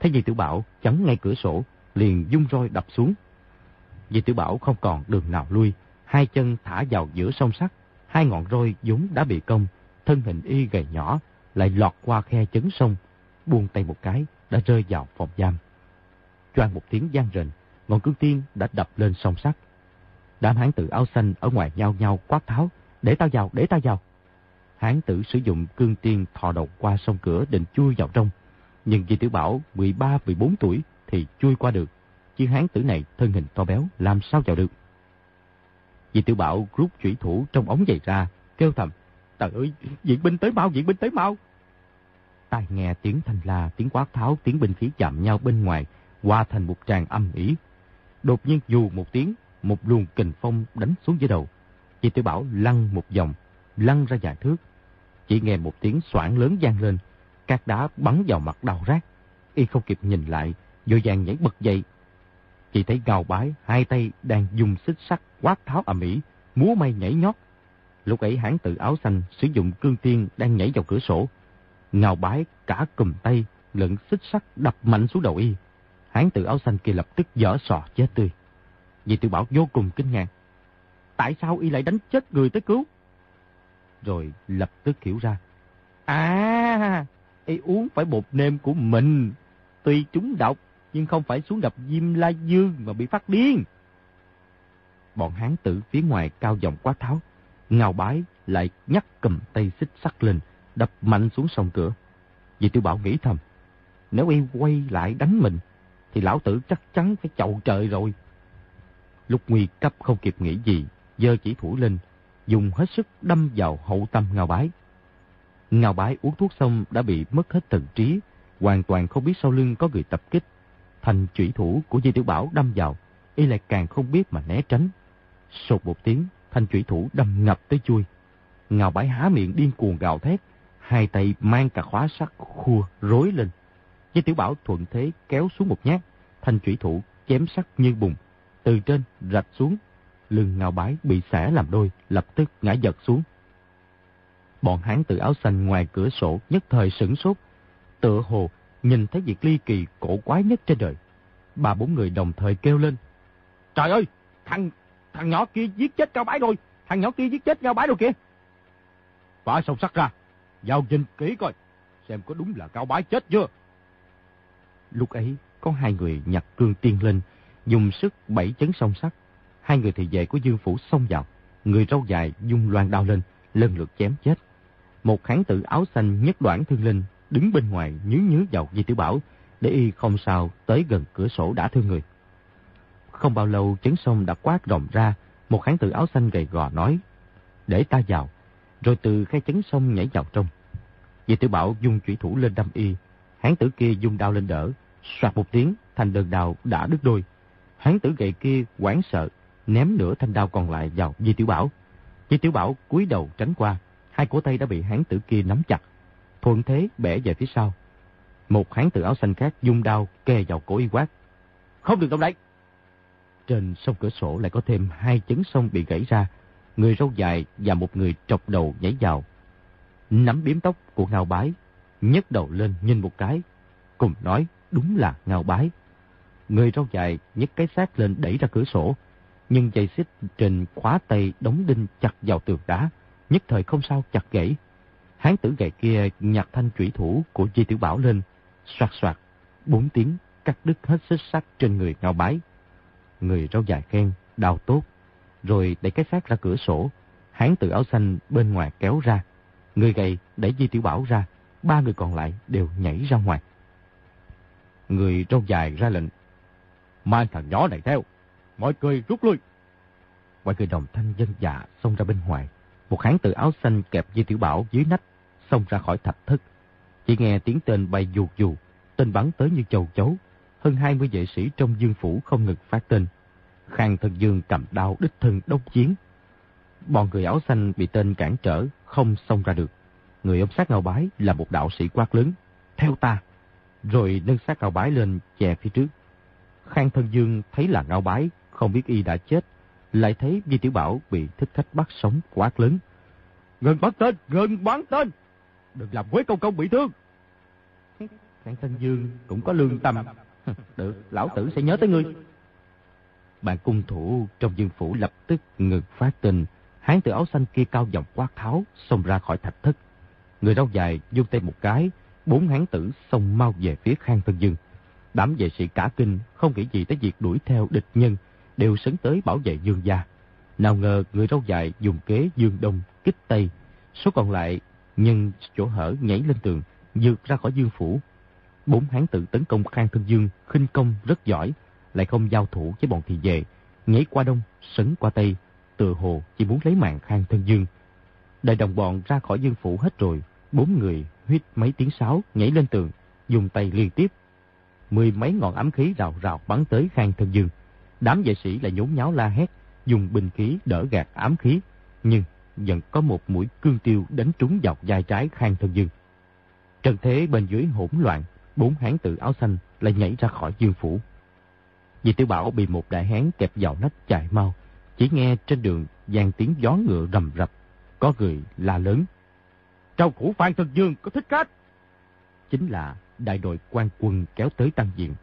Thấy dì Tiểu Bảo chắn ngay cửa sổ, liền dung roi đập xuống. Dì Tiểu Bảo không còn đường nào lui, hai chân thả vào giữa sông sắt, hai ngọn roi vốn đã bị công, thân hình y gầy nhỏ, lại lọt qua khe chấn sông, buông tay một cái, đã rơi vào phòng giam. Choang một tiếng gian rền, ngọn cương tiên đã đập lên song sắt. Đám hán tử áo xanh ở ngoài nhau nhau quát tháo, để tao vào, để tao vào. Hán tử sử dụng cương tiên thò đầu qua sông cửa định chui vào trong. Nhưng Di Tiểu Bảo 13-14 tuổi thì chui qua được. Chứ hán tử này thân hình to béo làm sao vào được. Di Tiểu Bảo rút chủy thủ trong ống giày ra, kêu thầm. Trời ơi, viện binh tới mau, viện binh tới mau. Tai nghe tiếng thanh la, tiếng quát tháo, tiếng binh khí chạm nhau bên ngoài, hòa thành một tràng âm ỉ. Đột nhiên dù một tiếng, một luồng kình phong đánh xuống dưới đầu. Di Tiểu Bảo lăn một vòng, lăn ra vài thước. Chỉ nghe một tiếng soạn lớn gian lên, cát đá bắn vào mặt đau rát. Y không kịp nhìn lại, vội vàng nhảy bật dậy. Chỉ thấy gào bái, hai tay đang dùng xích sắt quát tháo ầm ĩ, múa may nhảy nhót. Lúc ấy hãng tự áo xanh sử dụng cương tiên đang nhảy vào cửa sổ. Ngào bái cả cùm tay, lẫn xích sắt đập mạnh xuống đầu y. Hán tự áo xanh kia lập tức dở sọ chết tươi. Vì tự bảo vô cùng kinh ngạc. Tại sao y lại đánh chết người tới cứu? Rồi lập tức hiểu ra. À, ấy uống phải bột nêm của mình. Tuy chúng độc, nhưng không phải xuống đập Diêm La Dương mà bị phát điên. Bọn hán tử phía ngoài cao giọng quá tháo. Ngào bái lại nhắc cầm tay xích sắt lên, đập mạnh xuống sông cửa. Vì tiểu bảo nghĩ thầm, nếu y quay lại đánh mình, thì lão tử chắc chắn phải chậu trời rồi. Lúc nguy cấp không kịp nghĩ gì, dơ chỉ thủ lên, dùng hết sức đâm vào hậu tâm ngào bái. Ngào bái uống thuốc xong đã bị mất hết thần trí, hoàn toàn không biết sau lưng có người tập kích. Thành chủy thủ của Di Tiểu Bảo đâm vào, y lại càng không biết mà né tránh. Sột một tiếng, thanh chủy thủ đâm ngập tới chui. Ngào bái há miệng điên cuồng gào thét, hai tay mang cả khóa sắt khua rối lên. Di Tiểu Bảo thuận thế kéo xuống một nhát, thanh chủy thủ chém sắt như bùng, từ trên rạch xuống. Lưng ngào bái bị xẻ làm đôi, lập tức ngã giật xuống. Bọn hán từ áo xanh ngoài cửa sổ nhất thời sửng sốt, tựa hồ nhìn thấy việc ly kỳ cổ quái nhất trên đời. Ba bốn người đồng thời kêu lên. Trời ơi, thằng thằng nhỏ kia giết chết cao bái rồi, thằng nhỏ kia giết chết cao bái rồi kìa. Phá sông sắt ra, vào nhìn kỹ coi, xem có đúng là cao bái chết chưa. Lúc ấy, có hai người nhặt cương tiên lên, dùng sức bảy chấn song sắt. Hai người thì vệ của Dương Phủ xông vào. người râu dài dung loan đao lên, lần lượt chém chết. Một kháng tử áo xanh nhất đoạn thương linh đứng bên ngoài nhớ nhớ vào Di Tiểu Bảo, để y không sao tới gần cửa sổ đã thương người. Không bao lâu chấn sông đã quát rộng ra, một kháng tử áo xanh gầy gò nói, để ta vào, rồi từ khe chấn sông nhảy vào trong. Di Tiểu Bảo dùng chủy thủ lên đâm y, hán tử kia dùng đao lên đỡ, soạt một tiếng, thành đơn đao đã đứt đôi. Hán tử gầy kia quảng sợ, ném nửa thanh đao còn lại vào Di Tiểu Bảo. Di Tiểu Bảo cúi đầu tránh qua, hai cổ tay đã bị hán tử kia nắm chặt, thuận thế bẻ về phía sau. Một hán tử áo xanh khác dung đao kề vào cổ y quát. Không được động đậy! Trên sông cửa sổ lại có thêm hai chấn sông bị gãy ra, người râu dài và một người trọc đầu nhảy vào. Nắm biếm tóc của ngao bái, nhấc đầu lên nhìn một cái, cùng nói đúng là ngao bái. Người râu dài nhấc cái xác lên đẩy ra cửa sổ, nhưng dây xích trên khóa tay đóng đinh chặt vào tường đá, nhất thời không sao chặt gãy. Hán tử gậy kia nhặt thanh chủy thủ của Di Tiểu Bảo lên, soạt soạt, bốn tiếng cắt đứt hết xích sắt trên người ngao bái. Người râu dài khen, đau tốt, rồi đẩy cái xác ra cửa sổ. Hán tử áo xanh bên ngoài kéo ra. Người gầy đẩy Di Tiểu Bảo ra, ba người còn lại đều nhảy ra ngoài. Người râu dài ra lệnh, mang thằng nhỏ này theo, mọi người rút lui. Mọi người đồng thanh dân dạ xông ra bên ngoài. Một hán tử áo xanh kẹp Di Tiểu Bảo dưới nách, xông ra khỏi thạch thất. Chỉ nghe tiếng tên bay dù dù, tên bắn tới như chầu chấu. Hơn 20 vệ sĩ trong dương phủ không ngừng phát tên. Khang thần dương cầm đao đích thân đốc chiến. Bọn người áo xanh bị tên cản trở, không xông ra được. Người ông sát ngao bái là một đạo sĩ quát lớn. Theo ta! Rồi nâng sát ngao bái lên chè phía trước. Khang thân dương thấy là ngao bái, không biết y đã chết. Lại thấy Di Tiểu Bảo bị thích khách bắt sống quát lớn. Ngừng bắn tên! Ngừng bắn tên! Đừng làm quế công công bị thương! Khang thân dương cũng có lương tâm. Được, lão tử sẽ nhớ tới ngươi. Bạn cung thủ trong dương phủ lập tức ngừng phát tình. Hán tử áo xanh kia cao giọng quát tháo, xông ra khỏi thạch thất. Người râu dài dung tay một cái, bốn hán tử xông mau về phía Khang Tân Dương. Đám vệ sĩ cả kinh, không nghĩ gì tới việc đuổi theo địch nhân, đều sấn tới bảo vệ dương gia. Nào ngờ người râu dài dùng kế dương đông, kích tây. Số còn lại nhân chỗ hở nhảy lên tường, vượt ra khỏi dương phủ. Bốn hán tử tấn công Khang Thân Dương, khinh công rất giỏi, lại không giao thủ với bọn thị về, nhảy qua đông, sấn qua tây, tựa hồ chỉ muốn lấy mạng Khang Thân Dương. Đại đồng bọn ra khỏi dương phủ hết rồi, bốn người huyết mấy tiếng sáo nhảy lên tường, dùng tay liên tiếp. Mười mấy ngọn ám khí rào rào bắn tới Khang Thân Dương. Đám vệ sĩ lại nhốn nháo la hét, dùng binh khí đỡ gạt ám khí, nhưng vẫn có một mũi cương tiêu đánh trúng dọc vai trái Khang Thân Dương. Trần thế bên dưới hỗn loạn, bốn hán tử áo xanh lại nhảy ra khỏi dương phủ. Vì tiểu bảo bị một đại hán kẹp vào nách chạy mau, chỉ nghe trên đường vang tiếng gió ngựa rầm rập, có người la lớn. Trong phủ Phan Thân Dương có thích khách. Chính là đại đội quan quân kéo tới tăng diện.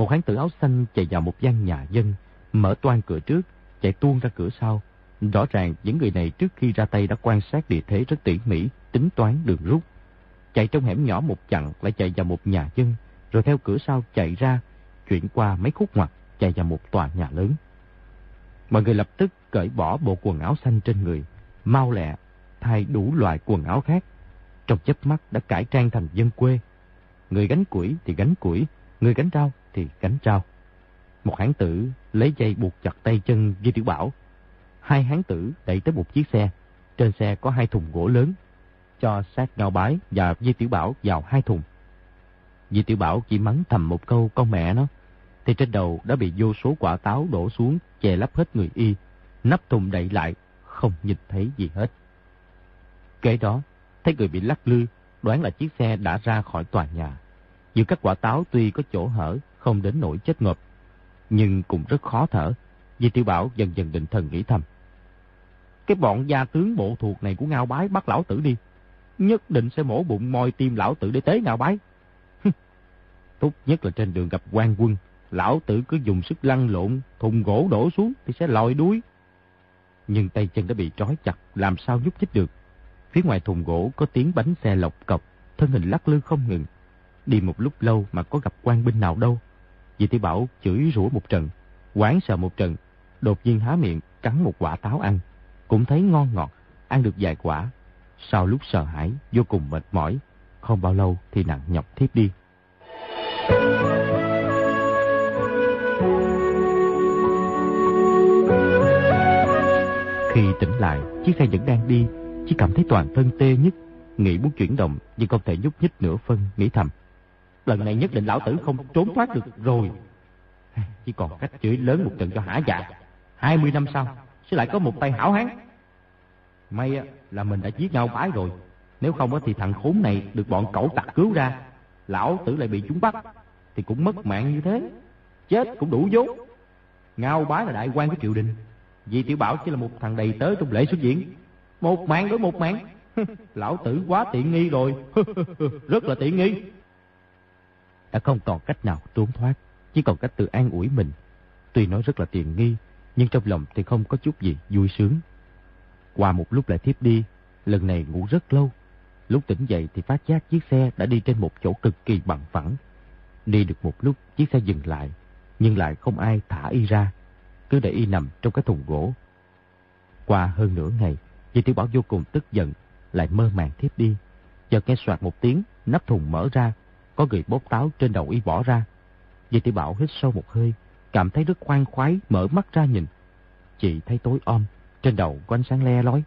Một hán tử áo xanh chạy vào một gian nhà dân, mở toan cửa trước, chạy tuôn ra cửa sau. Rõ ràng những người này trước khi ra tay đã quan sát địa thế rất tỉ mỉ, tính toán đường rút. Chạy trong hẻm nhỏ một chặng lại chạy vào một nhà dân, rồi theo cửa sau chạy ra, chuyển qua mấy khúc ngoặt, chạy vào một tòa nhà lớn. Mọi người lập tức cởi bỏ bộ quần áo xanh trên người, mau lẹ, thay đủ loại quần áo khác. Trong chớp mắt đã cải trang thành dân quê. Người gánh củi thì gánh củi, người gánh rau thì gánh trao. Một hán tử lấy dây buộc chặt tay chân Di Tiểu Bảo. Hai hán tử đẩy tới một chiếc xe. Trên xe có hai thùng gỗ lớn. Cho sát ngao bái và Di Tiểu Bảo vào hai thùng. Di Tiểu Bảo chỉ mắng thầm một câu con mẹ nó. Thì trên đầu đã bị vô số quả táo đổ xuống che lấp hết người y. Nắp thùng đậy lại, không nhìn thấy gì hết. Kế đó, thấy người bị lắc lư, đoán là chiếc xe đã ra khỏi tòa nhà. Giữa các quả táo tuy có chỗ hở, không đến nỗi chết ngộp, nhưng cũng rất khó thở. Vì Tiểu Bảo dần dần định thần nghĩ thầm. Cái bọn gia tướng bộ thuộc này của Ngao Bái bắt lão tử đi. Nhất định sẽ mổ bụng moi tim lão tử để tế Ngao Bái. Tốt nhất là trên đường gặp quan quân, lão tử cứ dùng sức lăn lộn, thùng gỗ đổ xuống thì sẽ lòi đuối. Nhưng tay chân đã bị trói chặt, làm sao nhúc nhích được. Phía ngoài thùng gỗ có tiếng bánh xe lọc cọc, thân hình lắc lư không ngừng. Đi một lúc lâu mà có gặp quan binh nào đâu. Dì Tiểu Bảo chửi rủa một trận, quán sợ một trận, đột nhiên há miệng cắn một quả táo ăn, cũng thấy ngon ngọt, ăn được vài quả. Sau lúc sợ hãi, vô cùng mệt mỏi, không bao lâu thì nặng nhọc thiếp đi. Khi tỉnh lại, chiếc xe vẫn đang đi, chỉ cảm thấy toàn thân tê nhất, nghĩ muốn chuyển động nhưng không thể nhúc nhích nửa phân, nghĩ thầm. Lần này nhất định lão tử không trốn thoát được rồi. Chỉ còn cách chửi lớn một trận cho hả dạ. 20 năm sau, sẽ lại có một tay hảo hán. May là mình đã giết nhau bái rồi. Nếu không thì thằng khốn này được bọn cẩu tặc cứu ra. Lão tử lại bị chúng bắt. Thì cũng mất mạng như thế. Chết cũng đủ vốn. Ngao bái là đại quan của triều đình. Vì tiểu bảo chỉ là một thằng đầy tớ trong lễ xuất diễn. Một mạng đối một mạng. Lão tử quá tiện nghi rồi. Rất là tiện nghi. Đã không còn cách nào trốn thoát. Chỉ còn cách tự an ủi mình. Tuy nói rất là tiện nghi. Nhưng trong lòng thì không có chút gì vui sướng. Qua một lúc lại thiếp đi. Lần này ngủ rất lâu. Lúc tỉnh dậy thì phát giác chiếc xe đã đi trên một chỗ cực kỳ bằng phẳng. Đi được một lúc, chiếc xe dừng lại. Nhưng lại không ai thả y ra. Cứ để y nằm trong cái thùng gỗ. Qua hơn nửa ngày. Di Tiểu Bảo vô cùng tức giận. Lại mơ màng thiếp đi. Chợt nghe soạt một tiếng. Nắp thùng mở ra. Có người bóp táo trên đầu y bỏ ra. Di Tiểu Bảo hít sâu một hơi. Cảm thấy rất khoan khoái mở mắt ra nhìn. Chị thấy tối om. Trên đầu có ánh sáng le lói.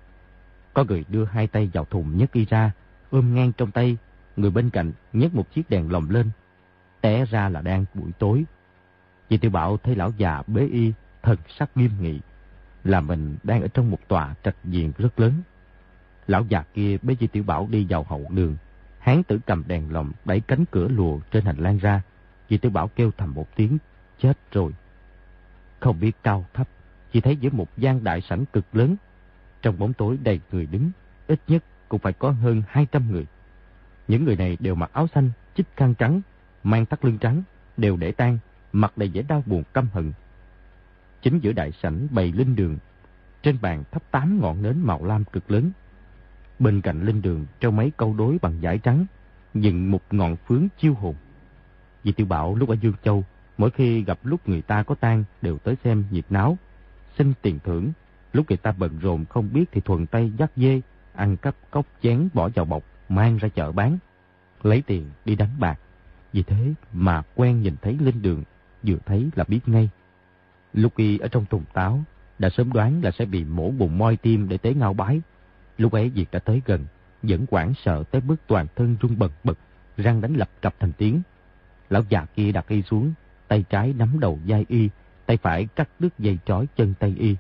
Có người đưa hai tay vào thùng nhấc y ra, ôm ngang trong tay, người bên cạnh nhấc một chiếc đèn lồng lên. Té ra là đang buổi tối. Dì Tiểu Bảo thấy lão già bế y, thần sắc nghiêm nghị, là mình đang ở trong một tòa trạch viện rất lớn. Lão già kia bế dì Tiểu Bảo đi vào hậu đường, hán tử cầm đèn lồng đẩy cánh cửa lùa trên hành lang ra. Chị Tiểu Bảo kêu thầm một tiếng, chết rồi. Không biết cao thấp, chỉ thấy giữa một gian đại sảnh cực lớn, trong bóng tối đầy người đứng, ít nhất cũng phải có hơn 200 người. Những người này đều mặc áo xanh, chích khăn trắng, mang tắt lưng trắng, đều để tan, mặt đầy vẻ đau buồn căm hận. Chính giữa đại sảnh bày linh đường, trên bàn thắp tám ngọn nến màu lam cực lớn. Bên cạnh linh đường treo mấy câu đối bằng giải trắng, dựng một ngọn phướng chiêu hồn. Vì tiêu bảo lúc ở Dương Châu, mỗi khi gặp lúc người ta có tang đều tới xem nhiệt náo, xin tiền thưởng. Lúc người ta bận rộn không biết thì thuần tay dắt dê, ăn cắp cốc chén bỏ vào bọc, mang ra chợ bán. Lấy tiền đi đánh bạc. Vì thế mà quen nhìn thấy lên đường, vừa thấy là biết ngay. Lúc y ở trong thùng táo, đã sớm đoán là sẽ bị mổ bụng moi tim để tế ngao bái. Lúc ấy việc đã tới gần, vẫn quảng sợ tới bước toàn thân run bật bật, răng đánh lập cập thành tiếng. Lão già kia đặt y xuống, tay trái nắm đầu dai y, tay phải cắt đứt dây trói chân tay y.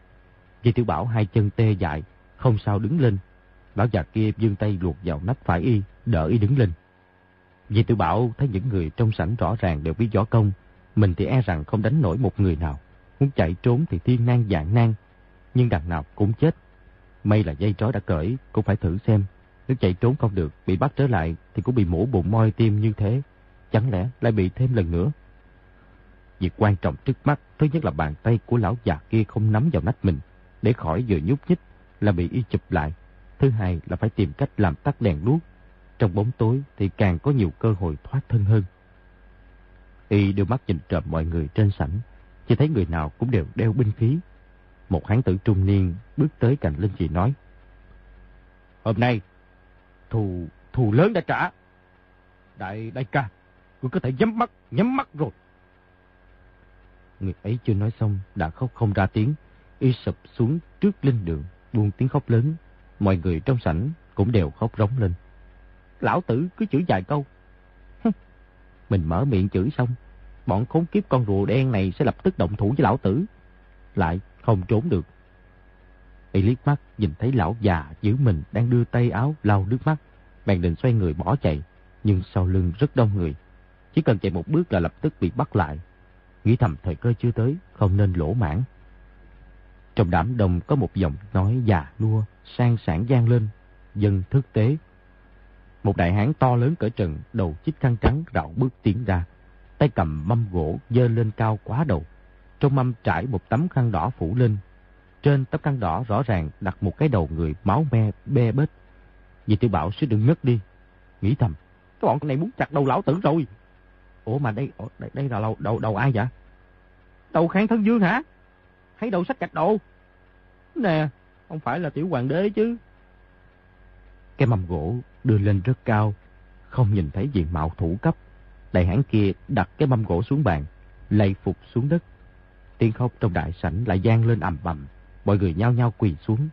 Di tiểu Bảo hai chân tê dại, không sao đứng lên. Lão già kia dương tay luộc vào nách phải y, đỡ y đứng lên. Di tiểu Bảo thấy những người trong sảnh rõ ràng đều biết võ công, mình thì e rằng không đánh nổi một người nào. Muốn chạy trốn thì thiên nan dạng nan, nhưng đằng nào cũng chết. May là dây trói đã cởi, cũng phải thử xem. Nếu chạy trốn không được, bị bắt trở lại thì cũng bị mổ bụng moi tim như thế. Chẳng lẽ lại bị thêm lần nữa? Việc quan trọng trước mắt, thứ nhất là bàn tay của lão già kia không nắm vào nách mình, để khỏi vừa nhúc nhích là bị y chụp lại. Thứ hai là phải tìm cách làm tắt đèn đuốc. Trong bóng tối thì càng có nhiều cơ hội thoát thân hơn. Y đưa mắt nhìn trộm mọi người trên sảnh, chỉ thấy người nào cũng đều đeo binh khí. Một hán tử trung niên bước tới cạnh Linh chỉ nói. Hôm nay, thù, thù lớn đã trả. Đại, đại ca, ngươi có thể nhắm mắt, nhắm mắt rồi. Người ấy chưa nói xong, đã khóc không ra tiếng. Y sụp xuống trước linh đường, buông tiếng khóc lớn. Mọi người trong sảnh cũng đều khóc rống lên. Lão tử cứ chửi vài câu. Mình mở miệng chửi xong, bọn khốn kiếp con rùa đen này sẽ lập tức động thủ với lão tử. Lại không trốn được. Y liếc mắt nhìn thấy lão già giữ mình đang đưa tay áo lau nước mắt. Bèn định xoay người bỏ chạy, nhưng sau lưng rất đông người. Chỉ cần chạy một bước là lập tức bị bắt lại. Nghĩ thầm thời cơ chưa tới, không nên lỗ mãn. Trong đám đông có một giọng nói già nua, sang sản gian lên, dân thức tế. Một đại hán to lớn cỡ trần, đầu chích khăn trắng rạo bước tiến ra, tay cầm mâm gỗ dơ lên cao quá đầu. Trong mâm trải một tấm khăn đỏ phủ lên. Trên tấm khăn đỏ rõ ràng đặt một cái đầu người máu me bê bết. Vì tiểu bảo sẽ đừng ngất đi. Nghĩ thầm, cái bọn này muốn chặt đầu lão tử rồi. Ủa mà đây đây, đây là đầu, đầu, đầu ai vậy? Đầu kháng thân dương hả? Hay đầu sách gạch đồ? Nè, không phải là tiểu hoàng đế chứ. Cái mâm gỗ đưa lên rất cao, không nhìn thấy diện mạo thủ cấp. Đại hãn kia đặt cái mâm gỗ xuống bàn, lạy phục xuống đất. Tiếng khóc trong đại sảnh lại gian lên ầm ầm, mọi người nhao nhao quỳ xuống.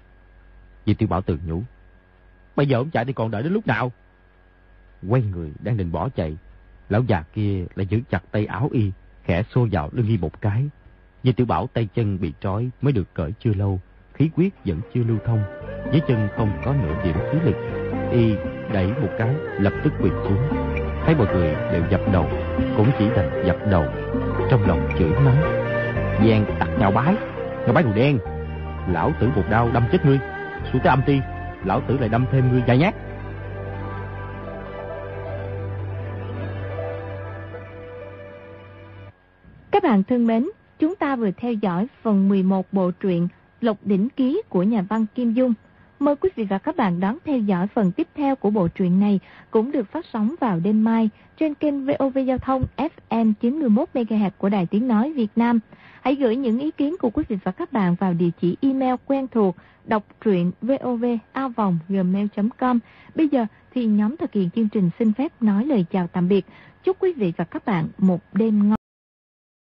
Di Tiểu Bảo tự nhủ. Bây giờ ông chạy thì còn đợi đến lúc nào? Quay người đang định bỏ chạy, lão già kia lại giữ chặt tay áo y, khẽ xô vào lưng y một cái. Di Tiểu Bảo tay chân bị trói mới được cởi chưa lâu, khí huyết vẫn chưa lưu thông, dưới chân không có nửa điểm khí lực. Y đẩy một cái, lập tức quỳ xuống. Thấy mọi người đều dập đầu, cũng chỉ đành dập đầu, trong lòng chửi mắng. Giang tặc nhào bái, nhào bái đồ đen. Lão tử một đau đâm chết ngươi, xuống tới âm ti, lão tử lại đâm thêm ngươi vài nhát. Các bạn thân mến, chúng ta vừa theo dõi phần 11 bộ truyện Lộc Đỉnh Ký của nhà văn Kim Dung. Mời quý vị và các bạn đón theo dõi phần tiếp theo của bộ truyện này cũng được phát sóng vào đêm mai trên kênh VOV Giao thông FM 91MHz của Đài Tiếng Nói Việt Nam. Hãy gửi những ý kiến của quý vị và các bạn vào địa chỉ email quen thuộc đọc truyện vovavonggmail.com. Bây giờ thì nhóm thực hiện chương trình xin phép nói lời chào tạm biệt. Chúc quý vị và các bạn một đêm ngon.